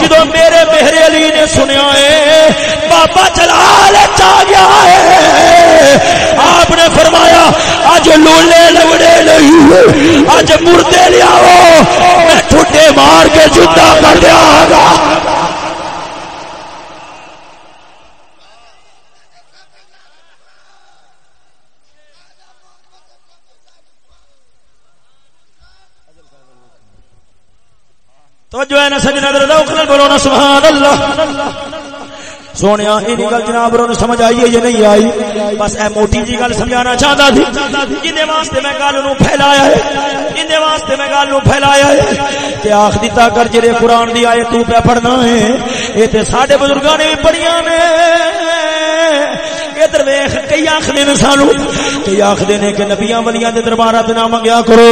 A: جدو میرے مہر علی نے سنیا ہے بابا جلال چا گیا ہے آپ نے فرمایا اج لولے لگڑے نہیں اج مردے لیاو میں ٹھڈے مار کے جدا کر دیا تو جو ہے نا سجنا در بولو نا سبحان اللہ۔ سونے یہ گل جناب رو سمجھ آئی ہے یہ نہیں آئی؟ بس اے موٹی جی گل سمجھانا چاہتا تھی۔ جن واسطے میں گل نو پھیلایا ہے۔ جن واسطے میں گل نو پھیلایا ہے کہ آخ دیتا کر جڑے قرآن دی آئے تو پہ پڑھنا ہے یہ تے ساڈے بزرگاں نے بھی پڑھیاں نے۔ ادھر ویخ، کئی آخری نے سانو، کئی آخری نے کہ نبیاں ولیاں دے دربارات نہ منگیا کرو۔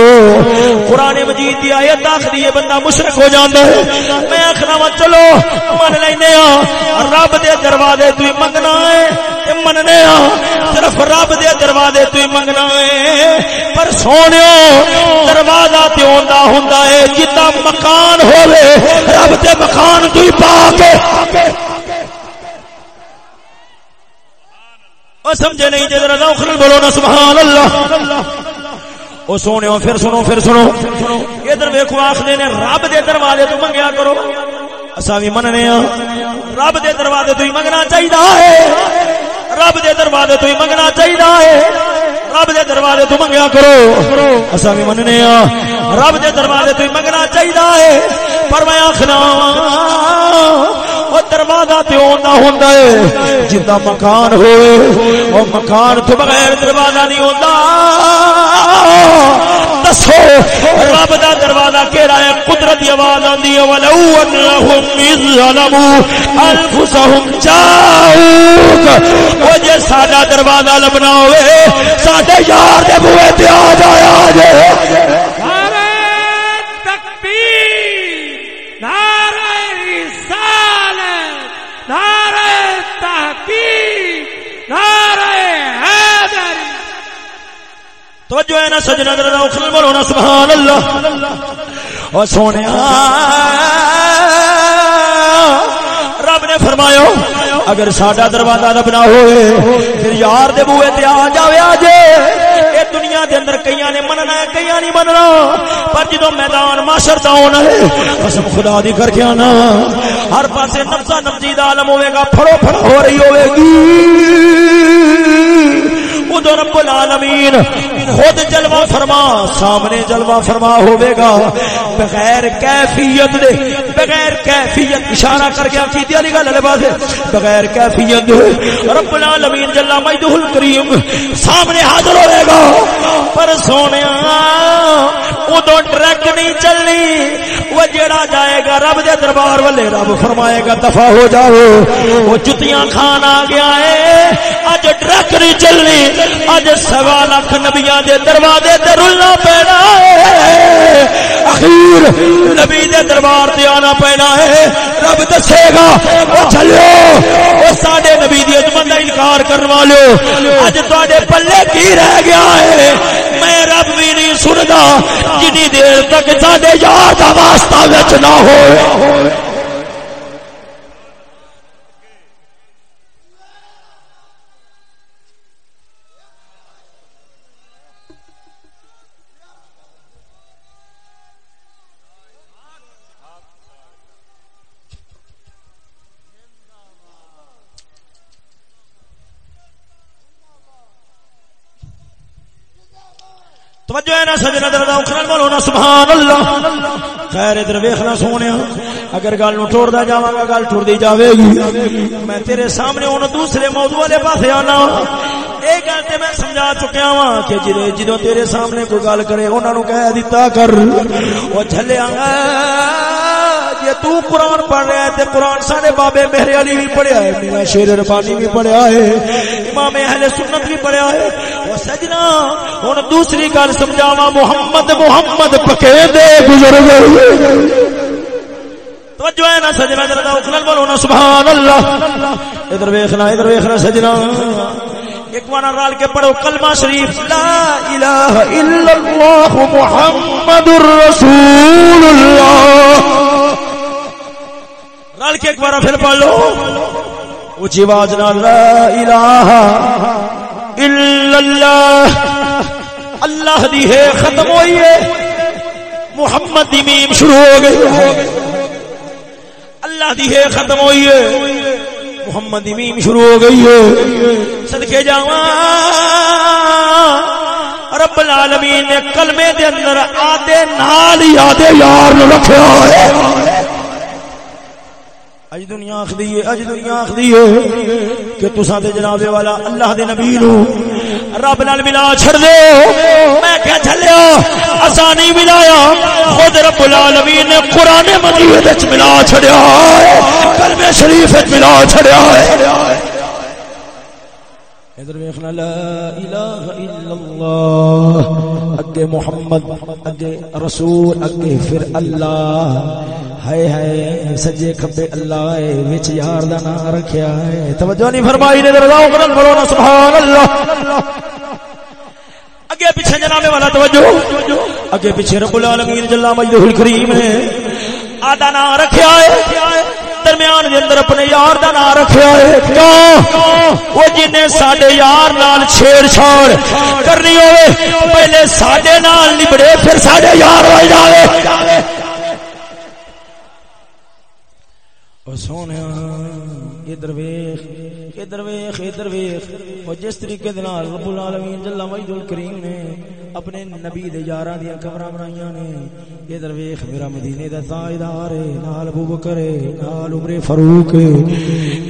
A: قرآن مجید دی آیت آخری ہے، بندہ مشرک ہو جاندہ ہے۔ میں آخنا وا، چلو من لینے ہاں رب دے دروازے تو منگنا ہے مننے ہاں صرف رب دے دروازے تو منگنا ہے۔ پر سونے دروازہ تے ہوندا ہوندا ہے جتا مکان ہوے رب دے مکان تو ہی پا کے اور سمجھے نہیں جی ذرا ذوق بولو نا سبحان اللہ او سونے پھر سنو پھر سنو۔ ادھر ویکھو آخنے نے، رب دے دروازے تو منگیا کرو۔ اسا بھی مننے ہاں رب دے دروازے تو ہی منگنا چاہیے رب دے دروازے تو ہی منگنا چاہیے رب دے دروازے تو منگیا کرو۔ اسا بھی مننے ہاں رب دے دروازے تو ہی منگنا چاہیے پر میں آخنا دروازہ تے اوندا ہوندا ہے۔ جدا مکان ہوئے، او مکان تو بغیر دروازہ نہیں ہوندا دسو، رب دا دروازہ کیڑا ہے؟ قدرت دی آواز آندی ہے۔ ولو انہم ظلموا انفسهم جاؤک او جے ساڈا دروازہ لبنا ہوئے، ساڈے یار دے بوئے تے آ جایا جے۔ تو جو ہے نا سجنا در اخل بولو نا سبحان اللہ اور سونے رب نے فرمایا، اگر ساڈا دروازہ رب نہ ہوئے، پھر یار دے بوئے تے آ جاوے آجے۔ اے دنیا دے اندر کئیاں نے مننا ہے، کئیاں نہیں مننا۔ پر جدوں میدان معاشر دا ہونا ہے قسم خدا دی کر کے آنا۔ ہر پاسے نفسا نفسی دا عالم ہوے گا، پھڑو پھڑ ہو رہی ہوے گی۔ ادو رب العالمین۔ خود جلوہ فرما، سامنے جلوہ فرما ہوئے گا۔ بغیر کیفیت دے، بغیر کیفیت اشارہ کر کے عقیدے والی گل البا سے بغیر کیفیت دے، رب العالمین جل مجدہ الکریم سامنے حاضر ہوئے گا۔ پر سونیا ادو ٹرک نہیں چلنی۔ وہ جیڑا جائے گا رب دے دربار والے، رب فرمائے گا دفع ہو جاؤ۔ وہ جتیاں کھان آ گیا ہے، اج ٹرک نہیں چلنی۔ اج سوا لاکھ نبیا دے دروازے تے رلنا پینا ہے۔ اخیر نبی دے دربار تے آنا پینا ہے۔ رب دسے گا، او چلو، او ساڈے نبی دی عظمت دا انکار کرن والو۔ اج تواڈے پلے کی رہ گیا ہے؟ میں رب بھی نہیں سندا، جنی دیر تک ساڈے یار دا واسطہ وچ نہ ہوئے۔ توجہ سجنا درد اکھرن بولو سبحان اللہ خیر، ادھر ویکھنا سونیا اگر گل نو ٹوردا جاواں گا، گل ٹردی جاوے گی۔ میں تیرے سامنے ہن دوسرے موضوع والے پاسے آنا۔ اے گل تے میں سمجھا چکیا ہاں کہ جڑے جدوں تیرے سامنے کوئی گل کرے انہاں نو کہہ دتا کر او جھلیا جی تو قرآن پڑھ رہا ہے تے قرآن سارے بابے میرے علی بھی پڑھیا ہے میرا شیر ربانی بھی پڑھیا ہے امام اہل سنت بھی پڑھیا ہے وہ سجنا ہن دوسری گل سمجھاواں محمد محمد پکے دے گزر گئے توجہ ہے نا سجنا ذرا اخلل بولو نا سبحان اللہ ادھر ویکھنا ادھر ویکھنا سجنا ایک بار رال کے پڑھو کلمہ شریف۔ لا الہ الا اللہ محمد الرسول اللہ۔ رل کے ایک بار پھر پڑھ لو۔ اچھی جی آواز نال لا الہ الا اللہ۔ اللہ دی ہے ختم ہوئی ہے۔ محمد دی میم شروع ہو گئی اللہ دی ہے ختم ہوئی ہے۔ محمد امیم شروع ہو گئی ہے۔ صدقے جاواں۔ رب العالمین نے کلمے دے اندر آدے نال ہی آدے یار نو رکھیا ہے۔ اج دنیا آخری ہے، اج دنیا آخری ہے کہ تساں تے جناب والا اللہ دے نبی نو رب نال ملا چھڑ دے۔ میں کیا چلیا اسا نہیں ملایا۔ خود رب العالمین نے قران مجید وچ ملا چھڑیا ہے، کلمہ شریف وچ ملا چھڑیا ہے۔ ادھر ویکھنا لا الہ الا اللہ، اگے محمد، اگے رسول، اگے پھر اللہ۔ ہائے ہائے، سجے کھبے اللہ ہے وچ یار دا نام رکھیا ہے توجہ نہیں فرمائی نے، ذرا کرن بولو نا سبحان اللہ اگے پیچھے جناب والا، توجہ۔ اگے پیچھے رب العالمین جل مجدہ الکریم ہے آدھا نام رکھیا ہے درمیان دے اندر اپنے یار دا نام رکھیا ہے۔ کیوں؟ وہ جن ساڈے یار نال چھیڑ چھاڑ کرنی ہوے پہلے ساڈے نال نبڑے، پھر ساڈے یار ہو جاوے۔ او سونے، ادھر ویخ ادھر ویخ ادھر ویخ۔ جس طریقے دے نال رب العالمین جل مجد الکریم نے اپنے نبی دے یاراں دی قبراں بنائیاں نے ادھر ویخ میرا مدینے دا تاجدار ہے، نال ابو بکر ہے، نال عمر فاروق ہے۔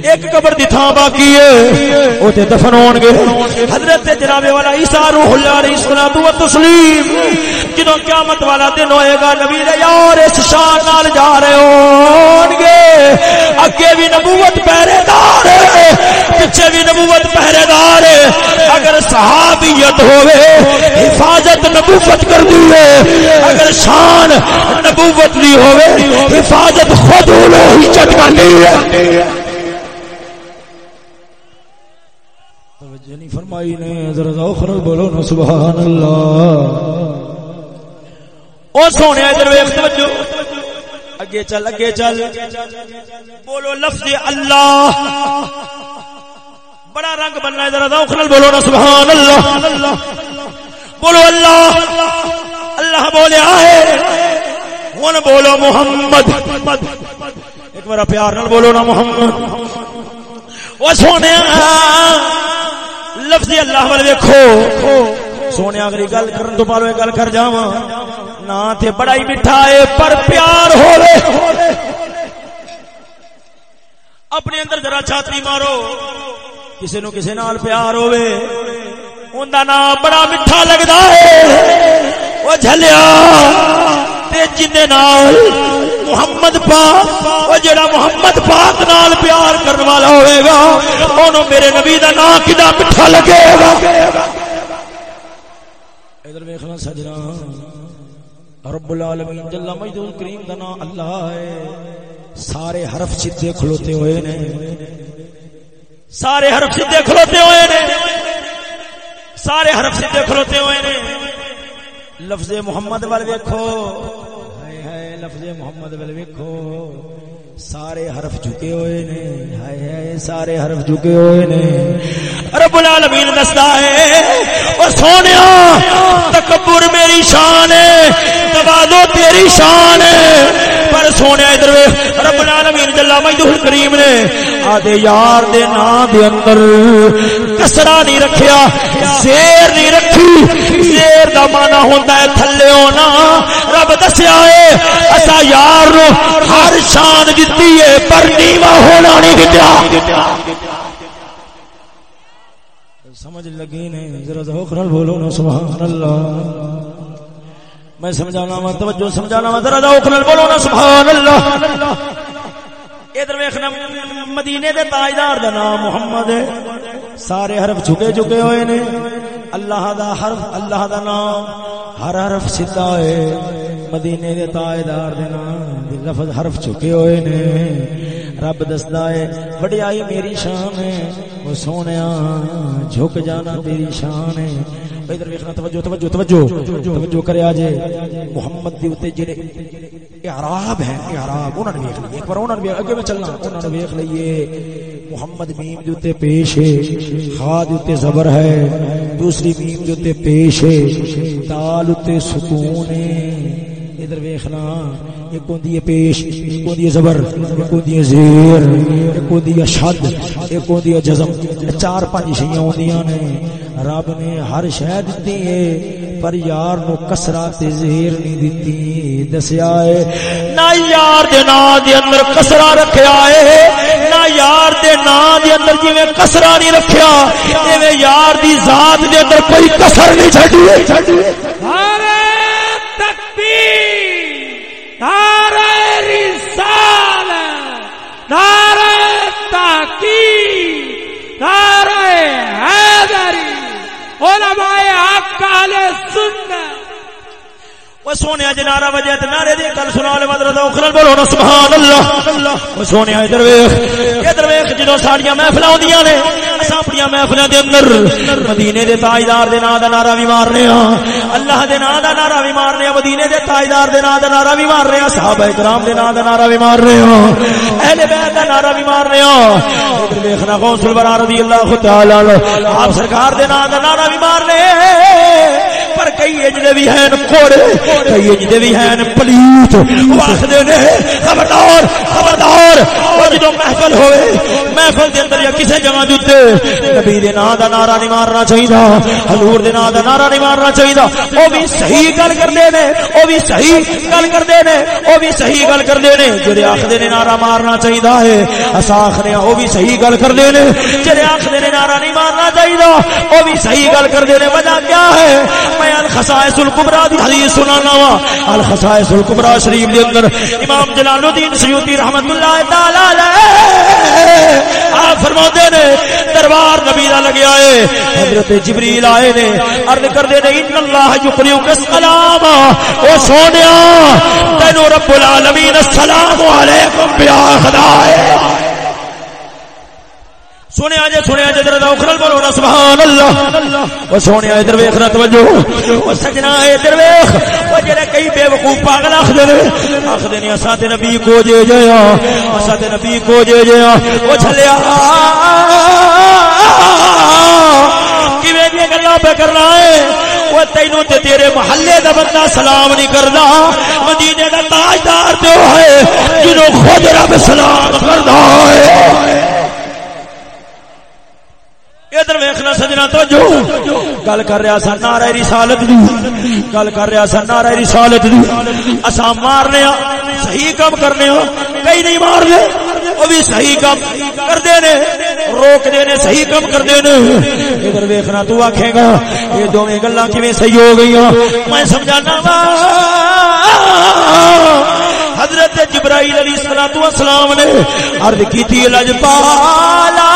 A: ایک قبر دی تھاں باقی ہے او تے دفن ہون گے۔ حضرت جناب والا عیسی روح اللہ علیہ الصلوۃ والتسلیم، جدوں قیامت والا دن ہوئے گا، نبی دے یار اس شان نال جا رہے ہون گے۔ اگے بھی نبوت پہرے دار پیچھے بھی نبوت پہرے دار اگر صحابیت ہوئے، حفاظت نبوت کر دی اگر شان نبوت نہیں ہوئے حفاظت خود ہی چٹکا ہے۔ فرمائی نے ذرا بولو نا سبحان اللہ۔ او سونے ادھر ویکھ توجہ۔ اگے چل اگے چل۔ بولو لفظ اللہ۔ بڑا رنگ بننا ہے ذرا ذوق بولو نا سبحان اللہ۔ بولو اللہ۔ اللہ بولیا ہے ہن بولو محمد؟ ایک بار پیار نال بولو نا محمد۔ او سونے لفظ اللہ والے دیکھو سونے اگلی گل کرن تو پہلے گل کر جاواں۔ نہ تے بڑا ہی میٹھا ہے، پر پیار ہوے اپنے اندر ذرا چھاتری مارو۔ کسی نو کسی نال پیار ہوے اوندا نام بڑا میٹھا لگدا ہے۔ او جھلیا تے جندے نال محمد پاک، او جڑا محمد پاک نال پیار کرن والا ہوے گا، اونوں میرے نبی دا نام کدا میٹھا لگے گا؟ ادھر ویکھنا سجنا، رب العالمین جل مجد الکریم دا نام اللہ ہے۔ سارے حرف سیدھے کھلوتے ہوئے نے۔ سارے حرف سیدھے کھلوتے ہوئے نے۔ سارے حرف سیدھے کھلوتے ہوئے نے۔ لفظ محمد وال ویکھو۔ ہائے ہائے، لفظ محمد وال ویکھو۔ سارے حرف جھکے ہوئے نے۔ ہائے ہائے، سارے حرف جھکے ہوئے نے۔ رب العالمین دستا ہے۔ او سونیا، تکبر میری شان ہے تواضع تیری شان ہے۔ پر سونے ادھر رب العالمین جل مجدہ کریم نے آدے یار دے نام دے اندر کسرا نہیں رکھیا، زیر نہیں رکھی۔ زیر دا معنی ہوندا ہے تھلے ہونا۔ رب دسیا ہے، اسا یار نو ہر شان دتی ہے، پر نیوا ہونا نہیں دتا۔ سمجھ لگی نہیں، ذرا ذوق نال بولو نا، سبحان اللہ۔ میں سمجھانا وا، توجہ سمجھانا وا، ذرا ذوق نال بولو نا، سبحان اللہ۔ ادھر ویکھنا، مدینے دے تاجدار دا نام محمد ہے۔ سارے حرف جھکے جھکے ہوئے نے۔ اللہ دا حرف، اللہ دا نام، ہر حرف سیدھا ہے۔ مدینے دے تاجدار دے نام دے لفظ حرف جھکے ہوئے نے۔ رب دسدا ہے، وڈیائی میری شان ہے۔ او سونیا، جھک جانا تیری شان ہے۔ ادھر ویکھنا، توجہ توجہ توجہ توجہ کرے اجے محمد دی اوتے جڑے اعراب ہیں، اعراب، انہاں نے ویکھ لیے ایک بار انہاں نے اگے میں چلنا، انہاں نے ویکھ لئیے۔ محمد میم دے اوتے پیش ہے، خا دے اوتے زبر ہے۔ دوسری میم دے اوتے پیش ہے، دال اوتے سکون ہے۔ ادھر ویکھنا ایک ہوندی ہے پیش، ایک ہوندی ہے زبر، ایک ہوندی ہے زیر، ایک ہوندی ہے شد، ایک ہوندی ہے جزم۔ چار پانچ شیاں ہوندیاں نے۔ رب نے ہر شے دتی ہے، پر یار نو کسرا تے زہر نہیں دتی۔ دسیا ہے، نہ یار دے نام دے اندر کسرا رکھیا ہے، نہ یار دے نام دے اندر جویں کسرا نہیں رکھیا۔ ایویں یار دی ذات دے اندر کوئی کسر نہیں چھڈی
B: نعرہ رسالت نعرہ تحقیق، نعرہ حیدری، علماء حق، اہل سنت۔
A: وہ سونے جنارا وجہ تے نعرے دی گل سنا لے مدرسہ بولو نا سبحان اللہ وہ سونے ادھر ویکھ ادھر ویکھ جدوں محفلاں ہوندیاں نے اساں اپنی محفلاں دے اندر مدینے دے تاجدار دے نام دا نعرہ بھی مارنے ہاں۔ اللہ دے نام دا نعرہ بھی رہے ہیں، مدینے دے تاجدار دے نام دا نعرہ بھی رہے ہیں، صحابہ کرام دے نام دا نعرہ بھی رہے ہاں اہل بیت دا نعرہ بھی مارنے ہاں ادھر دیکھنا غوث الورا رضی اللہ تعالی عنہ، آپ سرکار دے نام دا نعرہ بھی ہیں۔ پر کئی اجدے بھی ہیں کوڑے کئی اجدے بھی ہیں پلیت۔ واخدے نے، خبردار خبردار وہ جدو محفل ہوئے، محفل دے اندر یا کسے جگہ جتے نبی دے نا دا نعرہ نہیں مارنا چاہیے حضور دے نا دا نعرہ نہیں مارنا چاہیے وہ بھی صحیح گل کردے نے، وہ بھی صحیح گل کردے نے، وہ بھی صحیح گل کردے نے۔ جڑے آخدے نے نعرہ مارنا چاہیے ہے، اسا آخنے وہ بھی صحیح گل کردے نے۔ جڑے آخدے نے نعرہ نہیں مارنا چاہیے وہ بھی صحیح گل کردے نے۔ وجہ کیا ہے؟ میں الخصائص الکبرى دی حدیث سنانا وا۔ الخصائص الکبرى شریف دے اندر امام جلال الدین سیوطی رحمت اللہ تعالی علیہ۔ آپ فرماتے نے، دربار نبی دا لگیا ہے حضرت جبریل آئے نے، عرض کردے نے ان اللہ یقریو کا سلام او سونیا تینو رب العالمین السلام علیکم بیا خدا ہے سونے آجے سونے آجے در اخرل بولو نا سبحان اللہ وہ سونے آجے در ویخ توجہ۔ وہ سجنا آئے در ویخ وہ جرے کئی بے وقوف پاگل آخ دے آخ دے اسا تے نبی کو جے جیا اسا تے نبی کو جے جیا وہ چھلیا کیویں دی گلاں پہ کرنا ہے؟ وہ تینوں تے تیرے محلے دا بندہ سلام نہیں کردا۔ مدینے دا تاجدار جو ہے، جنوں خود رب سلام کردا ہے۔ ادھر ویخنا سجنا تو جو گل کر رہا سا نعرہ رسالت دی۔ گل کر رہا سا نعرہ رسالت دی۔ اسا مارنے ہاں، صحیح کام کرنے ہاں۔ کئی نہیں مارنے؟ وہ بھی صحیح کام کردے نے۔ روک دے نے، صحیح کام کردے نے۔ ادھر ویخنا تو آکھے گا، یہ دونوں گلاں کیویں صحیح ہو گئی میں سمجھانا وا۔ حضرت جبرائیل علیہ الصلوۃ والسلام نے عرض کی تھی لجپالا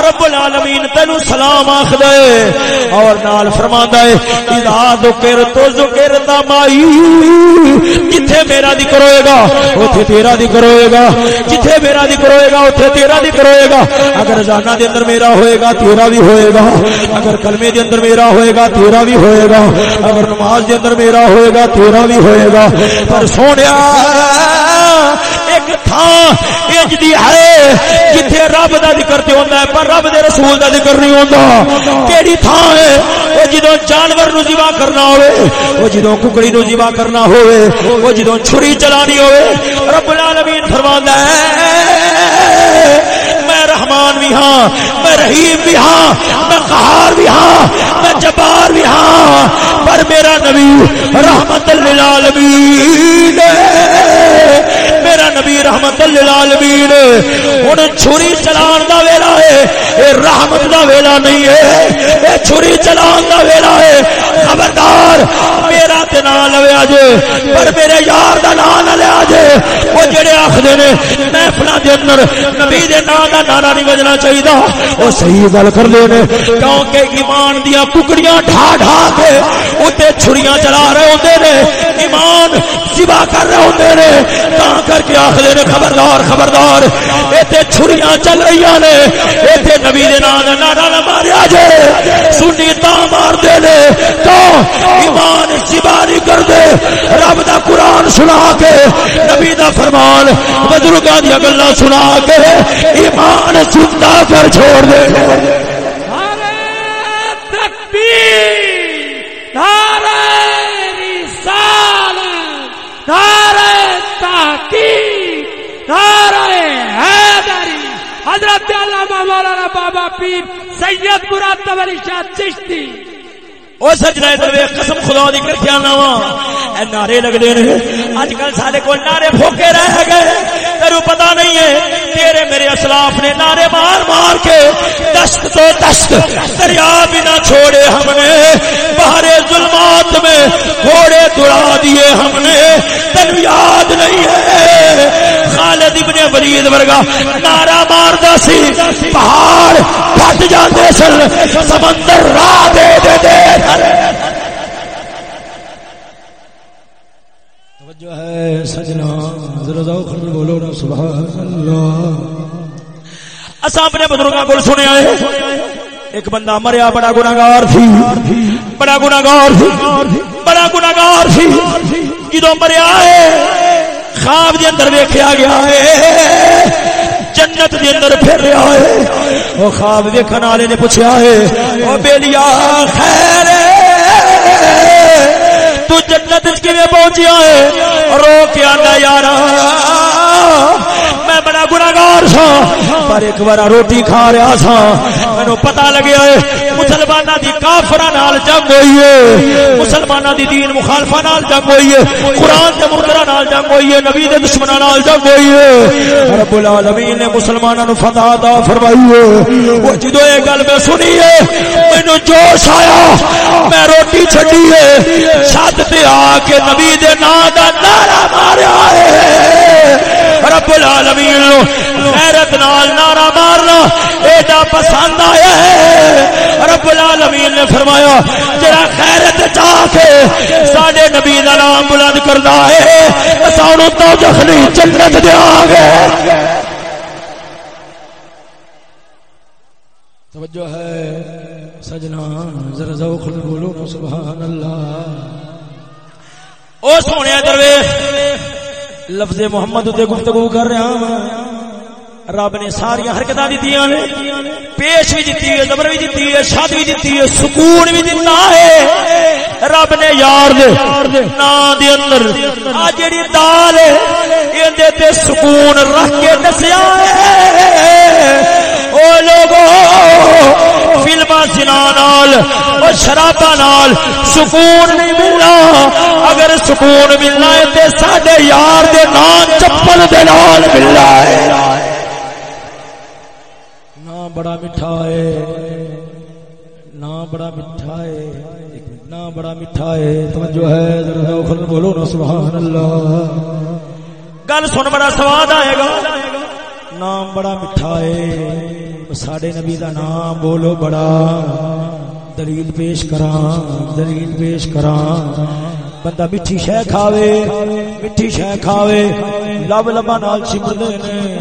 A: رب العالمین، تینو سلام آخ دے اور نال فرما دے اذا ذکر تو ذکر تمائی جتھے میرا ذکر ہوئے گا؟ اوتھے تیرا ذکر ہوئے گا۔ جتھے میرا ذکر ہوئے گا؟ اوتھے تیرا ذکر ہوئے گا۔ اگر زانا دے اندر میرا ہوئے گا، تیرا بھی ہوئے گا۔ اگر کلمے دے اندر میرا ہوئے گا، تیرا بھی ہوئے گا۔ اگر نماز دے اندر میرا ہوئے گا، تیرا بھی ہوئے گا۔ پر سونیا ایک تھان انج دی ہے، جتھے رب دا ذکر تے ہوندا ہے، پر رب دے رسول دا ذکر نہیں ہوندا۔ کیڑی تھان ہے؟ او جدوں جانور نو ذبح کرنا ہوے او جدوں ککڑی نو ذبح کرنا ہوے او جدوں چھری چلانی ہوے رب العالمین فرماندا ہے، میں رحمان بھی ہاں میں رحیم بھی ہاں میں قہار بھی ہاں میں جبار بھی ہاں پر میرا نبی رحمت للعالمین میرا نبی رحمت للعالمین ہن چھری چلان دا ویلا ہے۔ اے رحمت دا ویلا نہیں ہے۔ اے چھری چلان دا ویلا ہے۔ خبردار، میرا تے نام لویا جے پر میرے یار دا نام نہ لیا جے او جڑے آکھدے نے محفلاں دے اندر نبی دے نام دا نعرہ نہیں بجنا چاہیے او صحیح گل کر دے نے۔ کیونکہ ایمان دیا ککڑیاں ڈھا ڈھا کے اوتے چھریاں چلا رہے ہوندے نے، ایمان سوا کر رہے ہوندے نے، تا کر کے آکھدے نے، خبردار خبردار ایتھے چھریاں چل رہی نے ایتھے نبی دے نام دا نعرہ نہ ماریا جے، سنی تا مار دے نے تو ایمان سوا نہیں کر دے، رب دا قرآن سنا کے، نبی دا فرمان، بزرگاں دی گلاں سنا کے، ایمان زندہ کر چھوڑ دے۔
B: نعرہ تکبیر نعرہ رسالت، نعرہ تحقیق، نعرہ حیدری۔ حضرت علامہ مولانا بابا پیر سید مراد علی شاہ چشتی۔
A: او سجنا ادھر ویکھ، قسم خدا دی کر کے آنا وا۔ اے نعرے لگدے نے۔ اج کل سارے کول نعرے پھوکے رہ گئے۔ تیرو پتہ نہیں ہے، تیرے میرے اسلاف نے نعرے مار مار کے دشت تو دشت دریا بھی نہ چھوڑے ہم نے۔ باہر ظلمات میں گھوڑے دوڑا دیے ہم نے۔ تین یاد نہیں ہے۔ خالد ابن ولید ورگا نعرہ ماردا سی۔ پہاڑ پھٹ جاندے سن، سمندر راہ دے دے دے۔ توجہ ہے سجنا، ذرا ذوق سے بولو نا، سبحان اللہ۔ اسا اپنے بزرگاں کول سنیا ہے، ایک بندہ مریا، بڑا گناہگار سی۔ بڑا گناہگار سی۔ بڑا گناہگار سی۔ جدوں مریا ہے، خواب دے اندر ویکھیا گیا ہے۔ جنت دے اندر پھر رہا ہے۔ او خواب ویکھن والے نے پوچھا ہے، او بیلیا خیر تو جنت وچ کیویں پہنچیا ہے۔ رو کے آندا یارا میں بڑا گناہگار سا پر ایک بار روٹی کھا رہا سا مینوں پتہ لگیا ہے، مسلماناں دی کافراں نال جنگ ہوئی ہے۔ مسلماناں دی دین مخالفاں نال جنگ ہوئی ہے۔ قران دے منکراں نال جنگ ہوئی ہے، نبی دے دشمناں نال جنگ ہوئی ہے۔ رب العالمین نے مسلماناں نو فتح عطا فرمائی ہے۔ وہ جدوں یہ گل میں سنی ہے، مینوں جوش آیا، میں روٹی چھڈی ہے۔ چھت تے آ کے نبی دے نام دا نعرہ ماریا ہے. رب العالمین نو غیرت نال نعرہ مارنا ایڈا پسند آیا ہے. رب العالمین نے فرمایا، جڑا غیرت چاہ کے ساڈے نبی دا نام بلند کردا ہے، اساں نو دوزخ نہیں جنت دیاں گے توجہ ہے، سجنا، ذرا ذوق بولو، سبحان اللہ. او سونے درویش، لفظ محمد تے گفتگو کر رہا ہوں رب نے ساری حرکت دیتی نے، پیش بھی دیتی ہے، زبر بھی دیتی ہے، شاد بھی دیتی ہے، سکون بھی دیتا ہے۔ رب نے یار دے نا دے اندر، آ جڑی دال ہے، ایندے تے سکون رکھ کے دسیا ہے۔ او لوگو فلما سنا نال اور شرابا نال سکون نہیں ملنا۔ اگر سکون ملنا ہے تے ساڈے یار دے نام چپل دے نال ملنا ہے۔ نا بڑا میٹھا ہے۔ نا بڑا میٹھا ہے۔ نا بڑا میٹھا ہے۔ توجہ ہے، ذرا بولو نا، سبحان اللہ۔ گل سن، بڑا سواد آئے گا۔ نام بڑا میٹھا ہے ساڈے نبی دا نام بولو بڑا دلیل پیش کراں دلیل پیش کراں بندہ میٹھی شہ کھاوے میٹھی شہ کھاوے لب لبا نال چمڑ دے نے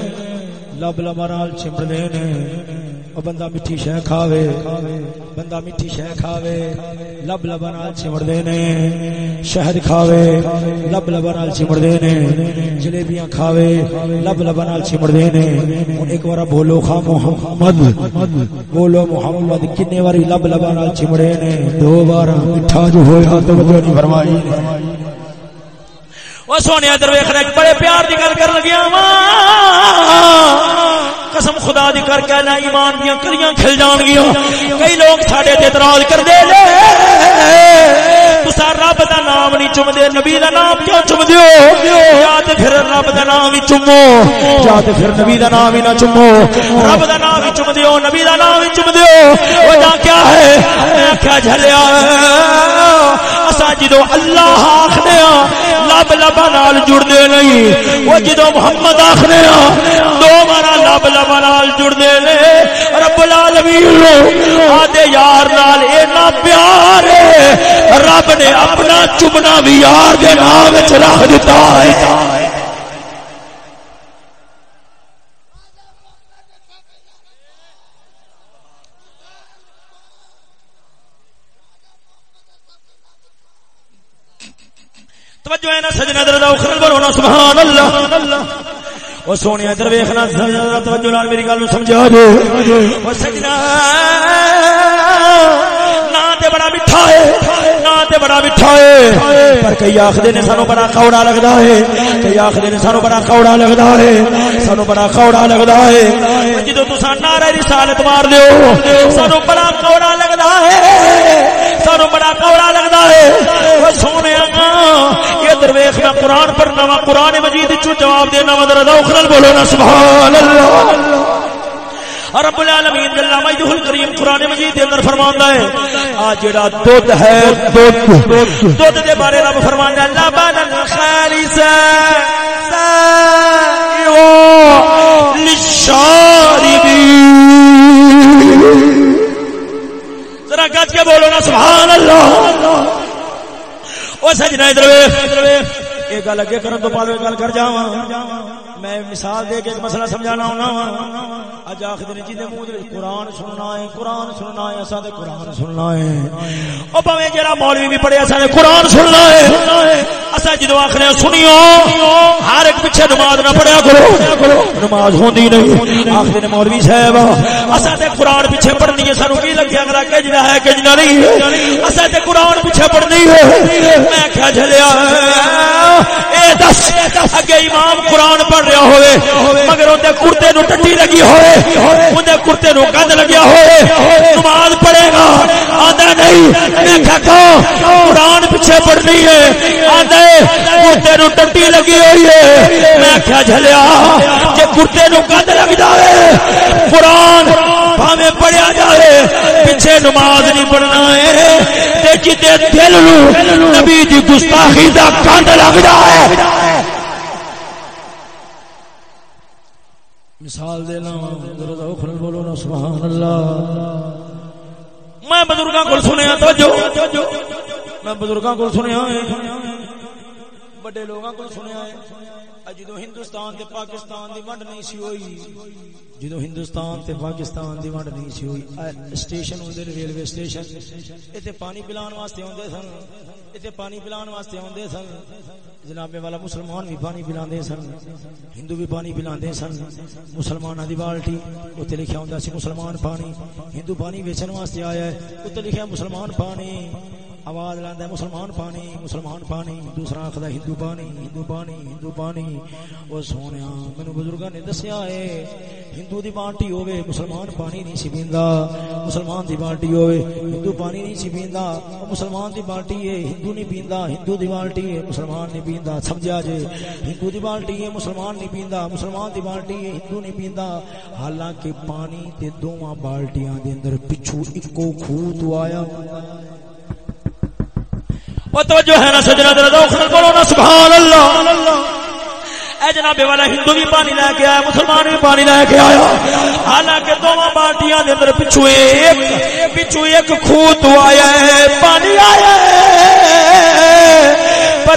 A: لب لبا نال چمڑ دے نے
C: او بندہ میٹھی شہ کھاوے، بندہ میٹھی شہ کھاوے، لب لب نال چمڑدے نے شہد کھاوے، لب لب نال چمڑدے نے جلیبیاں کھاوے، لب لب نال چمڑدے نے ہن ایک بار بولو خا محمد، بولو محمد، کنے واری لب لب نال چمڑے نے دو بار میٹھا جو ہویا تو توجہ نہیں فرمائی۔
A: وہ سونے ادھر ویخنا بڑے پیار کی گل کر لگیا وا قسم خدا دی کر کے نہ ایمان دیا کلیاں کھل جان گیا کئی لوگ ساڈے تے اعتراض کر دے لے۔ تسا رب دا نام نہیں چوم دے نبی دا نام کیوں چوم دیو یا تے پھر رب دا نام ہی چومو۔
C: یا تے پھر نبی دا نام ہی نہ چومو۔
A: رب دا نام ہی چوم دیو نبی دا نام ہی چوم دیو وجہ کیا ہے؟ میں کیا جھلیا۔ اسا جدو اللہ آکھنے ہاں، لب لبا نال جڑدے نہیں۔ وہ جدو محمد آخنے ہاں، دو بارا لب لبا نال جڑدے نے رب العالمین آدھے یار نال اینا پیار رب نے اپنا چبنا بھی یار دے نام رکھ دیتا ہے۔ توجہ ہے نا سجنا در اخرل سبحان اللہ۔ او سونے ادھر ویکھنا توجہ نال میری گل نو سمجھا دے۔ او سجنا نا تے بڑا میٹھا ہے۔ نا تے بڑا میٹھا ہے۔ پر کئی آکھدے نے سانو بڑا کوڑا لگدا ہے۔ کئی آکھدے نے سانو بڑا کوڑا لگدا ہے۔ سانو بڑا کوڑا لگدا ہے۔ جدوں تساں نعرہ رسالت مار دیو سانو بڑا کوڑا لگدا ہے۔ سانو بڑا کوڑا لگدا ہے۔ او سونے یہ درویش میں قرآن پر نوا قرآن مجید چو جواب دینا، مدر اخرل بولو نا، سبحان اللہ۔ رب العالمین جل مجدہ الکریم قرآن مجید دے اندر فرماندا ہے، آ جڑا دودھ ہے، دودھ۔ دودھ دے بارے رب فرماندا ہے لبن خالص سائغ للشاربین ذرا گج کے بولو نا سبحان اللہ او سجنا ادھر یہ گل اگے کرن تو بعد گل کر جاواں۔ میں مثال دے کے ایک مسئلہ سمجھانا ہونا۔ وا اج آخر نے جے منہ وچ قران سننا ہے قران سننا ہے، اساں تے قران سننا ہے۔ او بھویں جڑا مولوی بھی پڑھیا اساں تے قران سننا ہے۔ اساں جدو آخر سنیو، ہر ایک پیچھے نماز نہ پڑھیا کرو۔ نماز ہوندی نہیں۔ آخر نے مولوی صاحب، اساں تے قران پیچھے پڑھنی ہے۔ سانو کی لگیا اگلا کجنا ہے کجنا نہیں ہے۔ اساں تے قران پیچھے پڑھنی ہے۔ میں کیا جھلیا، اے دس، اگے امام قرآن پڑھ رہا ہوئے، مگر اندر کرتے نو ٹٹی لگی ہوئے اندر کرتے نو گند لگیا ہوئے، نماز پڑھے گا آدھا نہیں، میں کہا قرآن پیچھے پڑھنی ہے آدھا کرتے نو ٹٹی لگی ہوئی ہے، میں کیا جھلیا، کہ کرتے نو گند لگ جائے، قرآن بھاوے پڑھیا جائے، پیچھے نماز نہیں پڑھنا ہے، تے جتے دل نو نبی دی گستاخی دا گند لگ جائے
C: مثال دینا بولو نا، سبحان اللہ۔
A: میں بزرگاں کو سنیا، توجہ۔ میں بزرگاں کو سنیا بڑے لوگاں کو سنیا ہے۔ جدو ہندوستان تے پاکستان دی ونڈ نہیں سی ہوئی،
C: جدو ہندوستان تے پاکستان دی ونڈ نہیں سی ہوئی اسٹیشن ہوندے ریلوے اسٹیشن ایتھے پانی پلان واسطے ہوندے سن، ایتھے پانی پلان واسطے ہوندے سن، جناب والا مسلمان بھی پانی پلاندے سن، ہندو بھی پانی پلاندے سن، مسلماناں دی بالٹی اوتے لکھیا ہوندا سی مسلمان پانی، ہندو پانی ویچن واسطے آیا ہے اوتے لکھیا مسلمان پانی آواز لاندا ہے مسلمان پانی مسلمان پانی، دوسرا آخدا ہندو پانی ہندو پانی ہندو پانی۔ او سونیا مینوں بزرگاں نے دسیا ہے ہندو دی بالٹی ہوے مسلمان پانی نہیں سی پیندا۔ مسلمان دی بالٹی ہوے ہندو پانی نہیں سی پیندا۔ او مسلمان دی بالٹی ہے ہندو نہیں پیندا، ہندو دی بالٹی ہے مسلمان نہیں پیندا۔ سمجھا جے، ہندو دی بالٹی ہے مسلمان نہیں پیندا۔ مسلمان دی بالٹی ہے ہندو نہیں پیندا۔ حالانکہ پانی تے دوواں بالٹیاں دے اندر پچھو اکو کھو تو آیا۔ ہوندا
A: وہ توجہ ہے نا سجنا درد دوخر بولو نا سبحان اللہ اے جناب والا ہندو بھی پانی لے کے آیا، مسلمان بھی پانی لے کے آیا۔ حالانکہ دونوں پارٹیاں دے اندر پچھو ایک پچھو ایک خوہ تو آیا ہے، پانی آیا ہے۔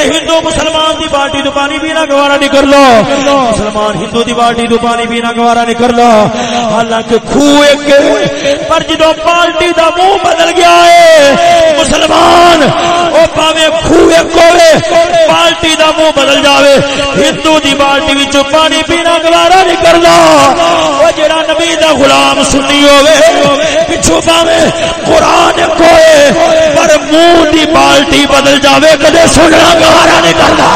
A: پر ہندو مسلمان دی بالٹی تو پانی پینا گوارا نہیں کر لو۔ مسلمان ہندو دی بالٹی تو پانی پینا گوارا نہیں کر لو۔ حالانکہ خوہ ایک پر جدو بالٹی دا منہ بدل گیا ہے، مسلمان، او پاوے خوہ ایک ہوئے بالٹی دا منہ بدل جاوے۔ ہندو دی بالٹی وچوں پانی پینا گوارا نہیں کردا او جڑا نبی دا غلام سنی ہوے پچھو پاوے قران کوئے پر منہ دی بالٹی بدل جاوے، کدے سننا گوارا نہیں کردا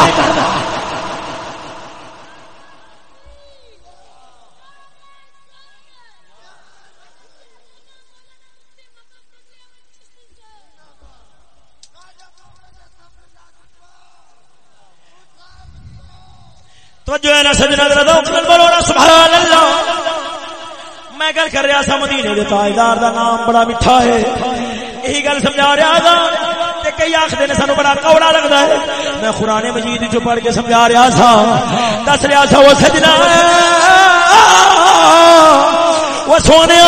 A: توجہ ہے نا سجنا ذرا ذوق نال بولو نا سبحان اللہ میں گل کر رہا سا مدینے دے تاجدار دا نام بڑا میٹھا ہے۔ یہی گل سمجھا رہا تھا تے کئی آخر نے سانو بڑا کوڑا لگتا ہے۔ میں قرآن مجید جو پڑھ کے سمجھا رہا تھا، دس رہا تھا، وہ سجنا وہ سونے،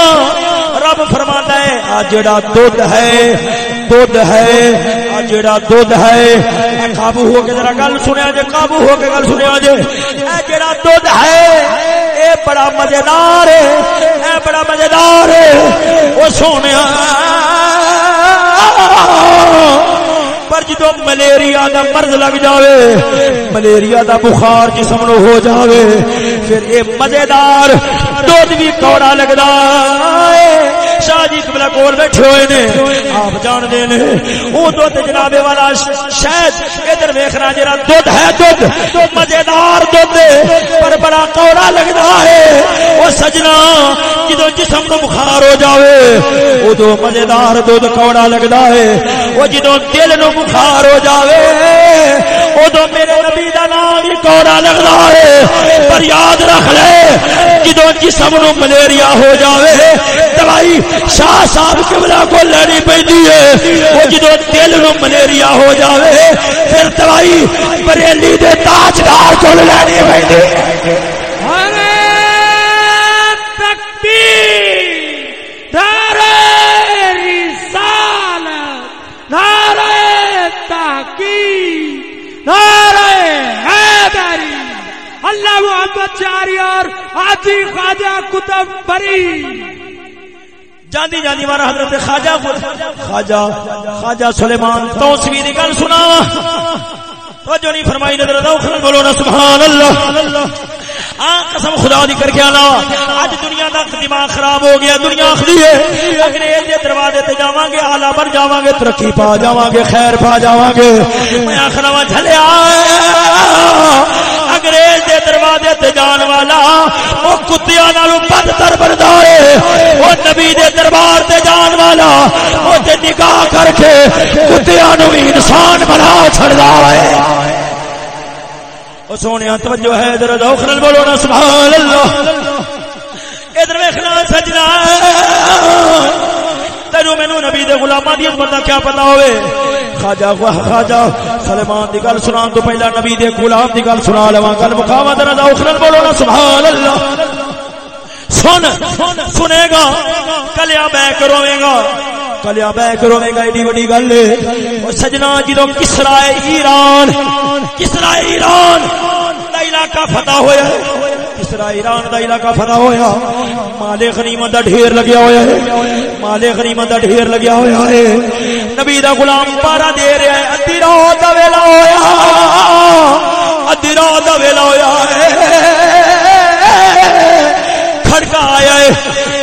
A: رب فرماتا ہے، آ جڑا دودھ ہے دودھ ہے جڑا دودھ ہے۔ قابو ہو کے ذرا گل سنیا جے، قابو ہو کے گل سنیا جے۔ اے جڑا دودھ ہے، اے بڑا مزیدار ہے، اے بڑا مزیدار ہے۔ وہ سونے پر جدو ملیریا دا مرض لگ جاوے، ملیریا دا بخار جسم نو ہو جاوے، پھر اے مزیدار دودھ بھی کوڑا لگدا ہے۔ شاہ جی قبلہ کول بیٹھے ہوئے نے، آپ جان دے نے۔ او دودھ جناب والا شاید ادھر ویکھنا جڑا دودھ ہے دودھ تو مزیدار دودھ پر بڑا کوڑا لگدا ہے۔ او سجنا جدو جسم نو بخار ہو جاوے او دو مزیدار دودھ کوڑا لگدا ہے۔ او جدو دل نو بخار ہو جاوے او دو میرے نبی دا نام ہی کوڑا لگدا ہے، پر یاد رکھ لے جدو جسم نو ملیریا ہو جاوے، دوائی شاہ صاحب قبلہ کو لڑی پیندی ہے، وہ جدو دل نو ملیریا ہو جاوے، پھر دوائی بریلی دے تاجدار کو لڑی پیندی ہے۔
B: محمد چاری اور آجی خواجہ کتب بری۔
A: جاندی جاندی مارا حضرت خواجہ خواجہ خواجہ سلیمان توسوی دی گل سنا۔ توجہ نہیں فرمائی، نظر دو خلق بولو نا، سبحان اللہ۔ آن قسم خدا دی کر کے آنا۔ آج دنیا دا دماغ خراب ہو گیا، دنیا آخری ہے۔ انگریز دے دروازے تے جاواں گے اعلی بن جاواں گے ترقی پا جاواں گے خیر پا جاواں گے میں آخر وا جھلیا انگریز دروازے تے جان والا، او کتیاں نالوں بدتر بندا ہے او نبی دے دربار تے جان والا، او تے نگاہ کر کے کتیاں نو انسان بنا چھڑدا ہے او سونے توجہ ہے، ادھر دوخرل بولو نا، سبحان اللہ۔ ادھر ویکھنا سجنا۔ تینو مینو نبی دے غلاماں دی عظمت دا کیا پتہ ہوئے؟ خواجہ خواجہ سلیمان دی گل سنان تو پہلا نبی دے غلام دی گل سنا لواں۔ گل مکھاواں ذرا دوخرل بولو نا سبحان اللہ سن، سنے گا، کلیا بہ کروے گا۔ کلیا بہ کروے گا، ایڈی بڑی گل ہے۔ سجنا جدو کسرا ایران کسرا ایران دا علاقہ فتح ہویا ہے۔ مصر، ایران دا علاقہ فنا ہویا۔ مال غنیمت دا ڈھیر لگیا ہویا ہے۔ مال غنیمت دا ڈھیر لگیا ہویا ہے۔ نبی دا غلام پارا دے رہا ہے۔ ادھی رات دا ویلا ہویا۔ ادھی رات دا ویلا ہویا ہے۔ کھڑکا آیا ہے۔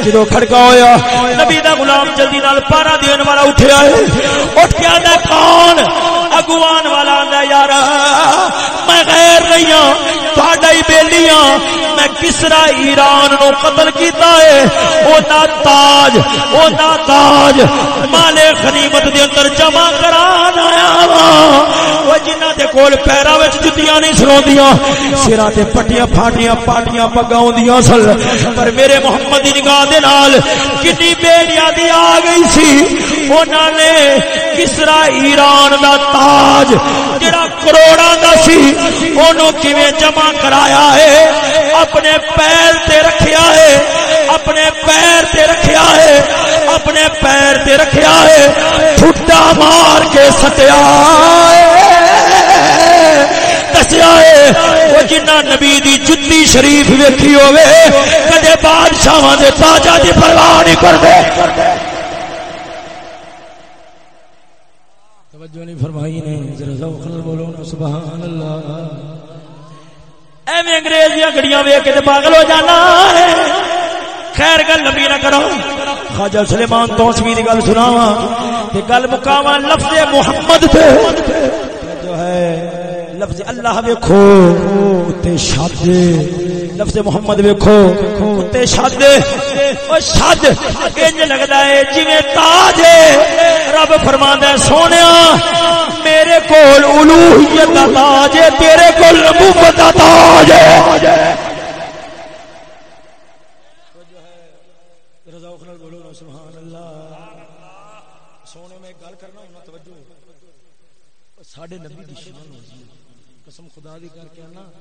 A: جدو کھڑکا ہویا، نبی دا غلام جلدی نال پارا دین والا اٹھیا ہے۔ اٹھ کے آندا کون؟ اگوان والا آندا یار، میں غیر نہیں ہوں تہاڈا ہی بیلی ہوں میں کسرا ایران نو قتل کیتا ہے۔ او نا تاج او نا تاج مال غنیمت دے اندر جمع کران آیا ہاں۔ وا او جنہ دے کول پیراں وچ جُتیاں نہیں سنوندیاں سراں تے پٹیاں پھاٹیاں پاٹیاں پگاوندیاں سل پر میرے محمد دی نگاہ دے نال کتنی بے نیادی آ گئی سی، انہاں نے کسرا ایران دا تاج جڑا کروڑاں دا سی اونوں کیویں جمع کرایا ہے، اپنے پیر تے رکھیا ہے، اپنے پیر تے رکھیا ہے، اپنے پیر تے رکھیا ہے، ٹھٹا مار کے سٹیا ہے۔
B: جنہ نبی دی جتی شریف ویکھی ہوے کدے بادشاہاں دے تاجاں دی پرواہ نہیں کردے۔
A: توجہ نہیں فرمائی نے ذرا ذوق نال بولو نا سبحان اللہ
B: ایویں انگریز دیا گڑیاں ویک کے پاگل ہو جانا ہے۔ خیر گل لمبی نہ کرو۔ خواجہ سلیمان تو دی گل سناواں تے گل مکاواں لفظ محمد تے۔ جو ہے۔ لفظ اللہ ویکھو تے شاد لفظ محمد ویکھو تے شاد او شاد، انج لگدا ہے جویں تاج ہے۔ رب فرماندا ہے، سونیا، میرے کول الوہیت دا تاج ہے، تیرے کول نبوت دا تاج ہے۔
A: سبحان اللہ سونے میں گل کرنا توجہ۔ ساڈے نبی دی شان خدا دی کر کے نا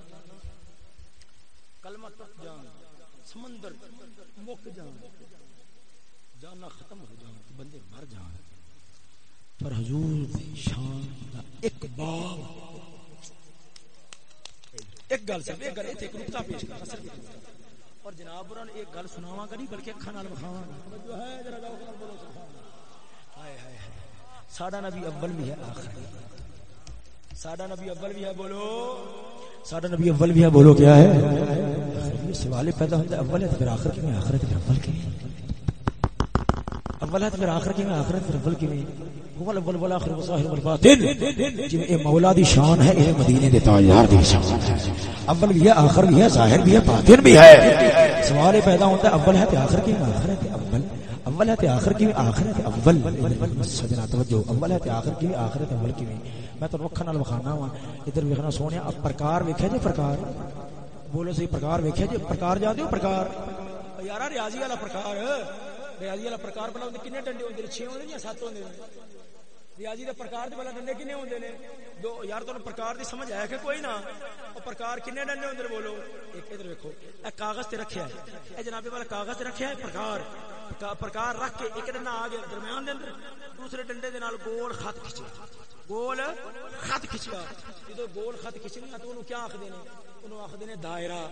A: کلمہ تک جان، سمندر مک جان، جانا ختم ہو جان، بندے مر جان۔ پر حضور دی شان دا ایک باب۔ ایک گل سے ایک گل ایک نقطہ پیش کرنا سر اور جناب بران ایک گل سناواں گا نہیں، بلکہ اکھاں نال وکھاواں گا۔ جو ہے، ذرا ذوق نال بولو، سبحان اللہ۔ ہائے ہائے ساڈا نبی اول بھی ہے، آخر بھی۔ ہے ساڈا نبی اول بھی ہے، بولو۔ ساڈا نبی اول بھی ہے، بولو، کیا ہے؟ سوال پیدا ہوتا ہے، اول ہے تو پھر آخر کی میں آخر ہے؟ تو پھر اول کی اول ہے تو پھر آخر کی میں آخر ہے؟ تو پھر اول کی میں هو الاول والاخر والظاهر والباطن جی اے مولا دی شان ہے، اے مدینے دے تاجدار دی شان ہے۔ اول بھی ہے، آخر بھی ہے، ظاہر بھی ہے، باطن بھی ہے۔ سوال پیدا ہوتا ہے، اول ہے تے آخر کی میں آخر ہے اول۔ اول ہے تے آخر کی میں آخر ہے اول۔ سجنا توجہ۔ اول ہے تے آخر کی میں آخر ہے اول کی میں میں تو رکھن نال وکھانا وا ادھر ویکھنا سونے پرکار ویکھیا جی پرکار۔ بولو سی پرکار ویکھیا جی پرکار جاندے ہو؟ پرکار۔ یارا، ریاضی والا پرکار۔ ریاضی والا پرکار بناؤ کنے ڈنڈے ہوندے 6 ہوندے یا 7 ہوندے ریاضی دے پرکار دے والا ڈنڈے کنے ہوندے نے؟ دو، یار تانوں پرکار دی سمجھ آیا کہ کوئی نہ؟ او پرکار کنے ڈنڈے ہوندے بولو۔ ایک ادھر دیکھو اے کاغذ تے رکھیا ہے۔ اے جناب والا کاغذ تے رکھیا ہے، پرکار۔ پرکار رکھ کے ایک ڈنڈا آ گیا درمیان دے اندر دوسرے ڈنڈے دے نال گول خط کھچیا گول خط کھچیا جدو گول خط کھچنی تو انہوں کیا آکھدے نے؟ انہوں آکھدے نے دائرہ۔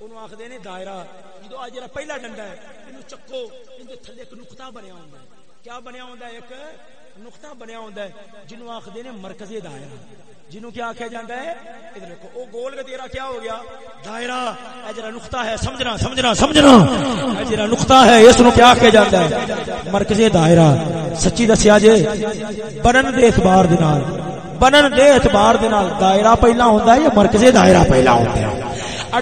A: انہوں آکھدے نے دائرہ۔ جدو آج جڑا پہلا ڈنڈا ہے، انہوں چکو ان دے تھلے ایک نقطہ بنیا ہوندا ہے۔ کیا بنیا ہوندا ہے؟ ایک نقطہ بنیا ہوندا ہے جنوں آکھدے نے مرکزی دائرہ۔ جنوں کیا آکھیا جاندا ہے؟ ادھر دیکھو، او گول کا تیرا کیا ہو گیا؟ دائرہ۔ اے جڑا نقطہ ہے، سمجھنا سمجھنا سمجھنا۔ اے جڑا نقطہ ہے، اس نو کیا آکھیا جاندا ہے؟ مرکزی دائرہ۔ سچی دسیا جے، بنن دے اعتبار دے نال، بنن دے اعتبار دے نال دائرہ پہلا ہوندا ہے یا مرکزی دائرہ پہلا ہوندا ہے؟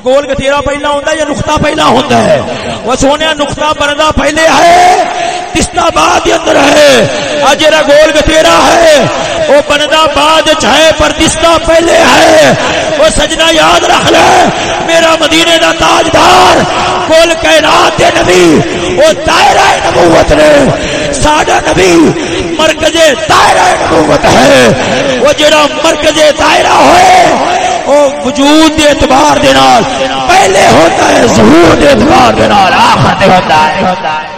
A: گول گتیرا پہلا ہوتا ہے یا نقطہ پہلا ہوتا ہے؟ وہ سونے نقطہ بندا پہلے ہے۔ تستا بعد اندر ہے۔ اجرا گول گتیرا ہے۔ وہ بندا بعد ہے پر تستا پہلے ہے۔ وہ سجنا یاد رکھ لے۔ میرا مدینے دا تاجدار، کل کائنات دے نبی، وہ دائرہ نبوت نے۔ ساڈا نبی مرکز دائرہ نبوت ہے۔ وہ جڑا مرکز دائرہ ہوئے، وہ وجود دے اعتبار دے نال، پہلے ہوتا ہے، ظہور دے اعتبار دے نال، آخر تے ہوتا ہے۔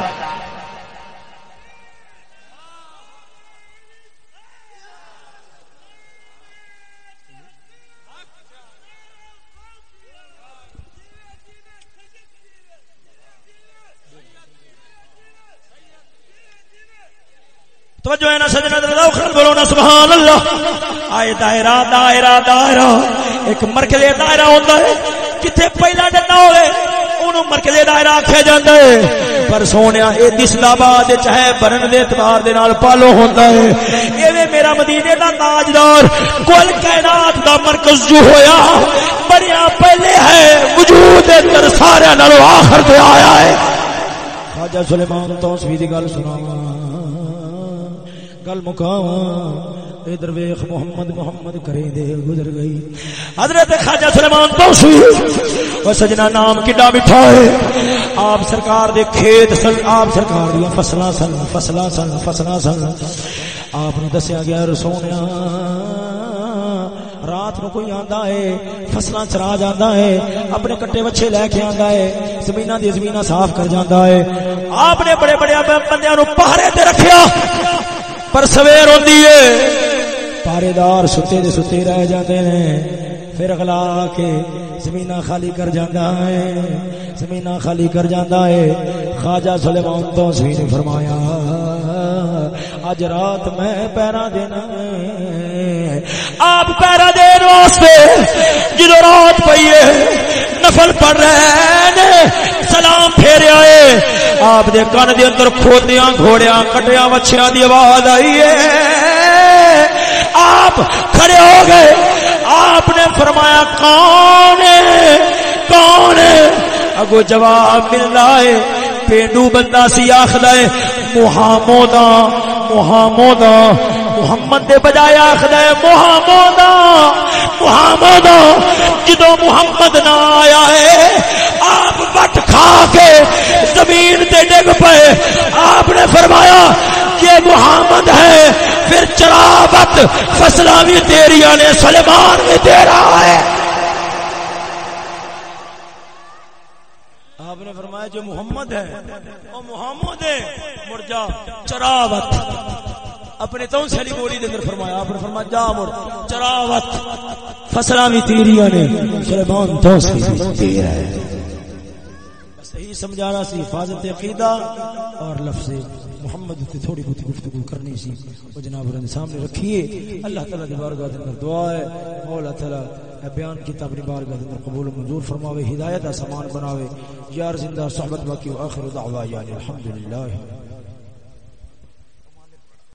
A: آئے دائرہ دائرہ دائرہ۔ ایک مرکز دائرہ ہوتا ہے۔ کتنے پہلا ڈنڈا ہوئے انہوں مرکز دائرہ آکھیا جاندا ہے پر سونیا، اے دسلا بعد چاہے برن دے اعتبار دے نال پالو ہوندا ہے۔ ایویں میرا مدینے دا تاجدار، کل کائنات دا مرکز جو ہویا بڑیا پہلے ہے، وجود اندر سارے نالوں آخر تے آیا ہے۔ خواجہ سلیمان تو دی گل سناواں۔ گل مکاواں ادھر ویخ محمد محمد کرے دے گزر گئی۔ حضرت خواجہ سلیمان توسی او سجنا نام کڈا میٹھا ہے۔ آپ سرکار دے کھیت سن، آپ سرکار دی فصلاں سن فصلاں سن فصلاں سن۔ آپ نو دسیا گیا رسونیا رات نو کوئی آندا ہے فصلاں چرا جاندا ہے، اپنے کٹے وچھے لے کے آندا ہے، زمیناں دی زمیناں صاف کر جاندا ہے۔ آپ نے بڑے بڑے بندیاں نو پہرے تے رکھیا۔ پر سویر ہوتی ہے۔ پارے دار ستے دے ستے رہ جاتے ہیں پھر اگلا کے زمین خالی کر جانا ہے۔ زمین خالی کر جانا ہے۔ خواجہ سلیمان تو سی نے فرمایا اج رات میں پیرا دینا ہے۔ آپ پیرا دین واسطے جدو رات پئی ہے، نفل پڑ رہے نے سلام پھیریا ہے آپ دے کان دے اندر کھوتیاں، گھوڑیاں، کٹیاں وچھیاں دی آواز آئی ہے۔ آپ کھڑے ہو گئے۔ آپ نے فرمایا، کون ہے؟ کون ہے؟ اگو جواب مل رہا ہے۔ پینڈو بندہ سی آخر ہے محمودا محمودا محمد دے بجائے آخر ہے محمودا محمودا جدو محمد نہ آیا ہے، آپ بٹ کھا کے زمین تے ڈگ پے آپ نے فرمایا کہ محمد ہے، پھر چراوت فصلہ بھی تیریا نے سلمان بھی تیرا ہے۔ آپ نے فرمایا جو محمد ہے، وہ محمد ہے۔ مر جا چراوت اپنے تو سلی بولی دے اندر فرمایا، آپ نے فرمایا، جا مر، چراوت فصلہ بھی تیریا نے سلمان تو سی تیرا ہے۔ صحیح سمجھانا سی، حفاظت عقیدہ اور لفظ محمد تے تھوڑی بہت گفتگو کرنی سی۔ وہ جناب رن سامنے رکھیے اللہ تعالی دی بارگاہ دے اندر دعا ہے۔ مولا تعالی بیان کتاب دی بارگاہ دے اندر قبول و منظور فرماوے، ہدایت دا سامان بناوے۔ یار زندہ، صحبت باقی و آخر دعوا یعنی الحمدللہ۔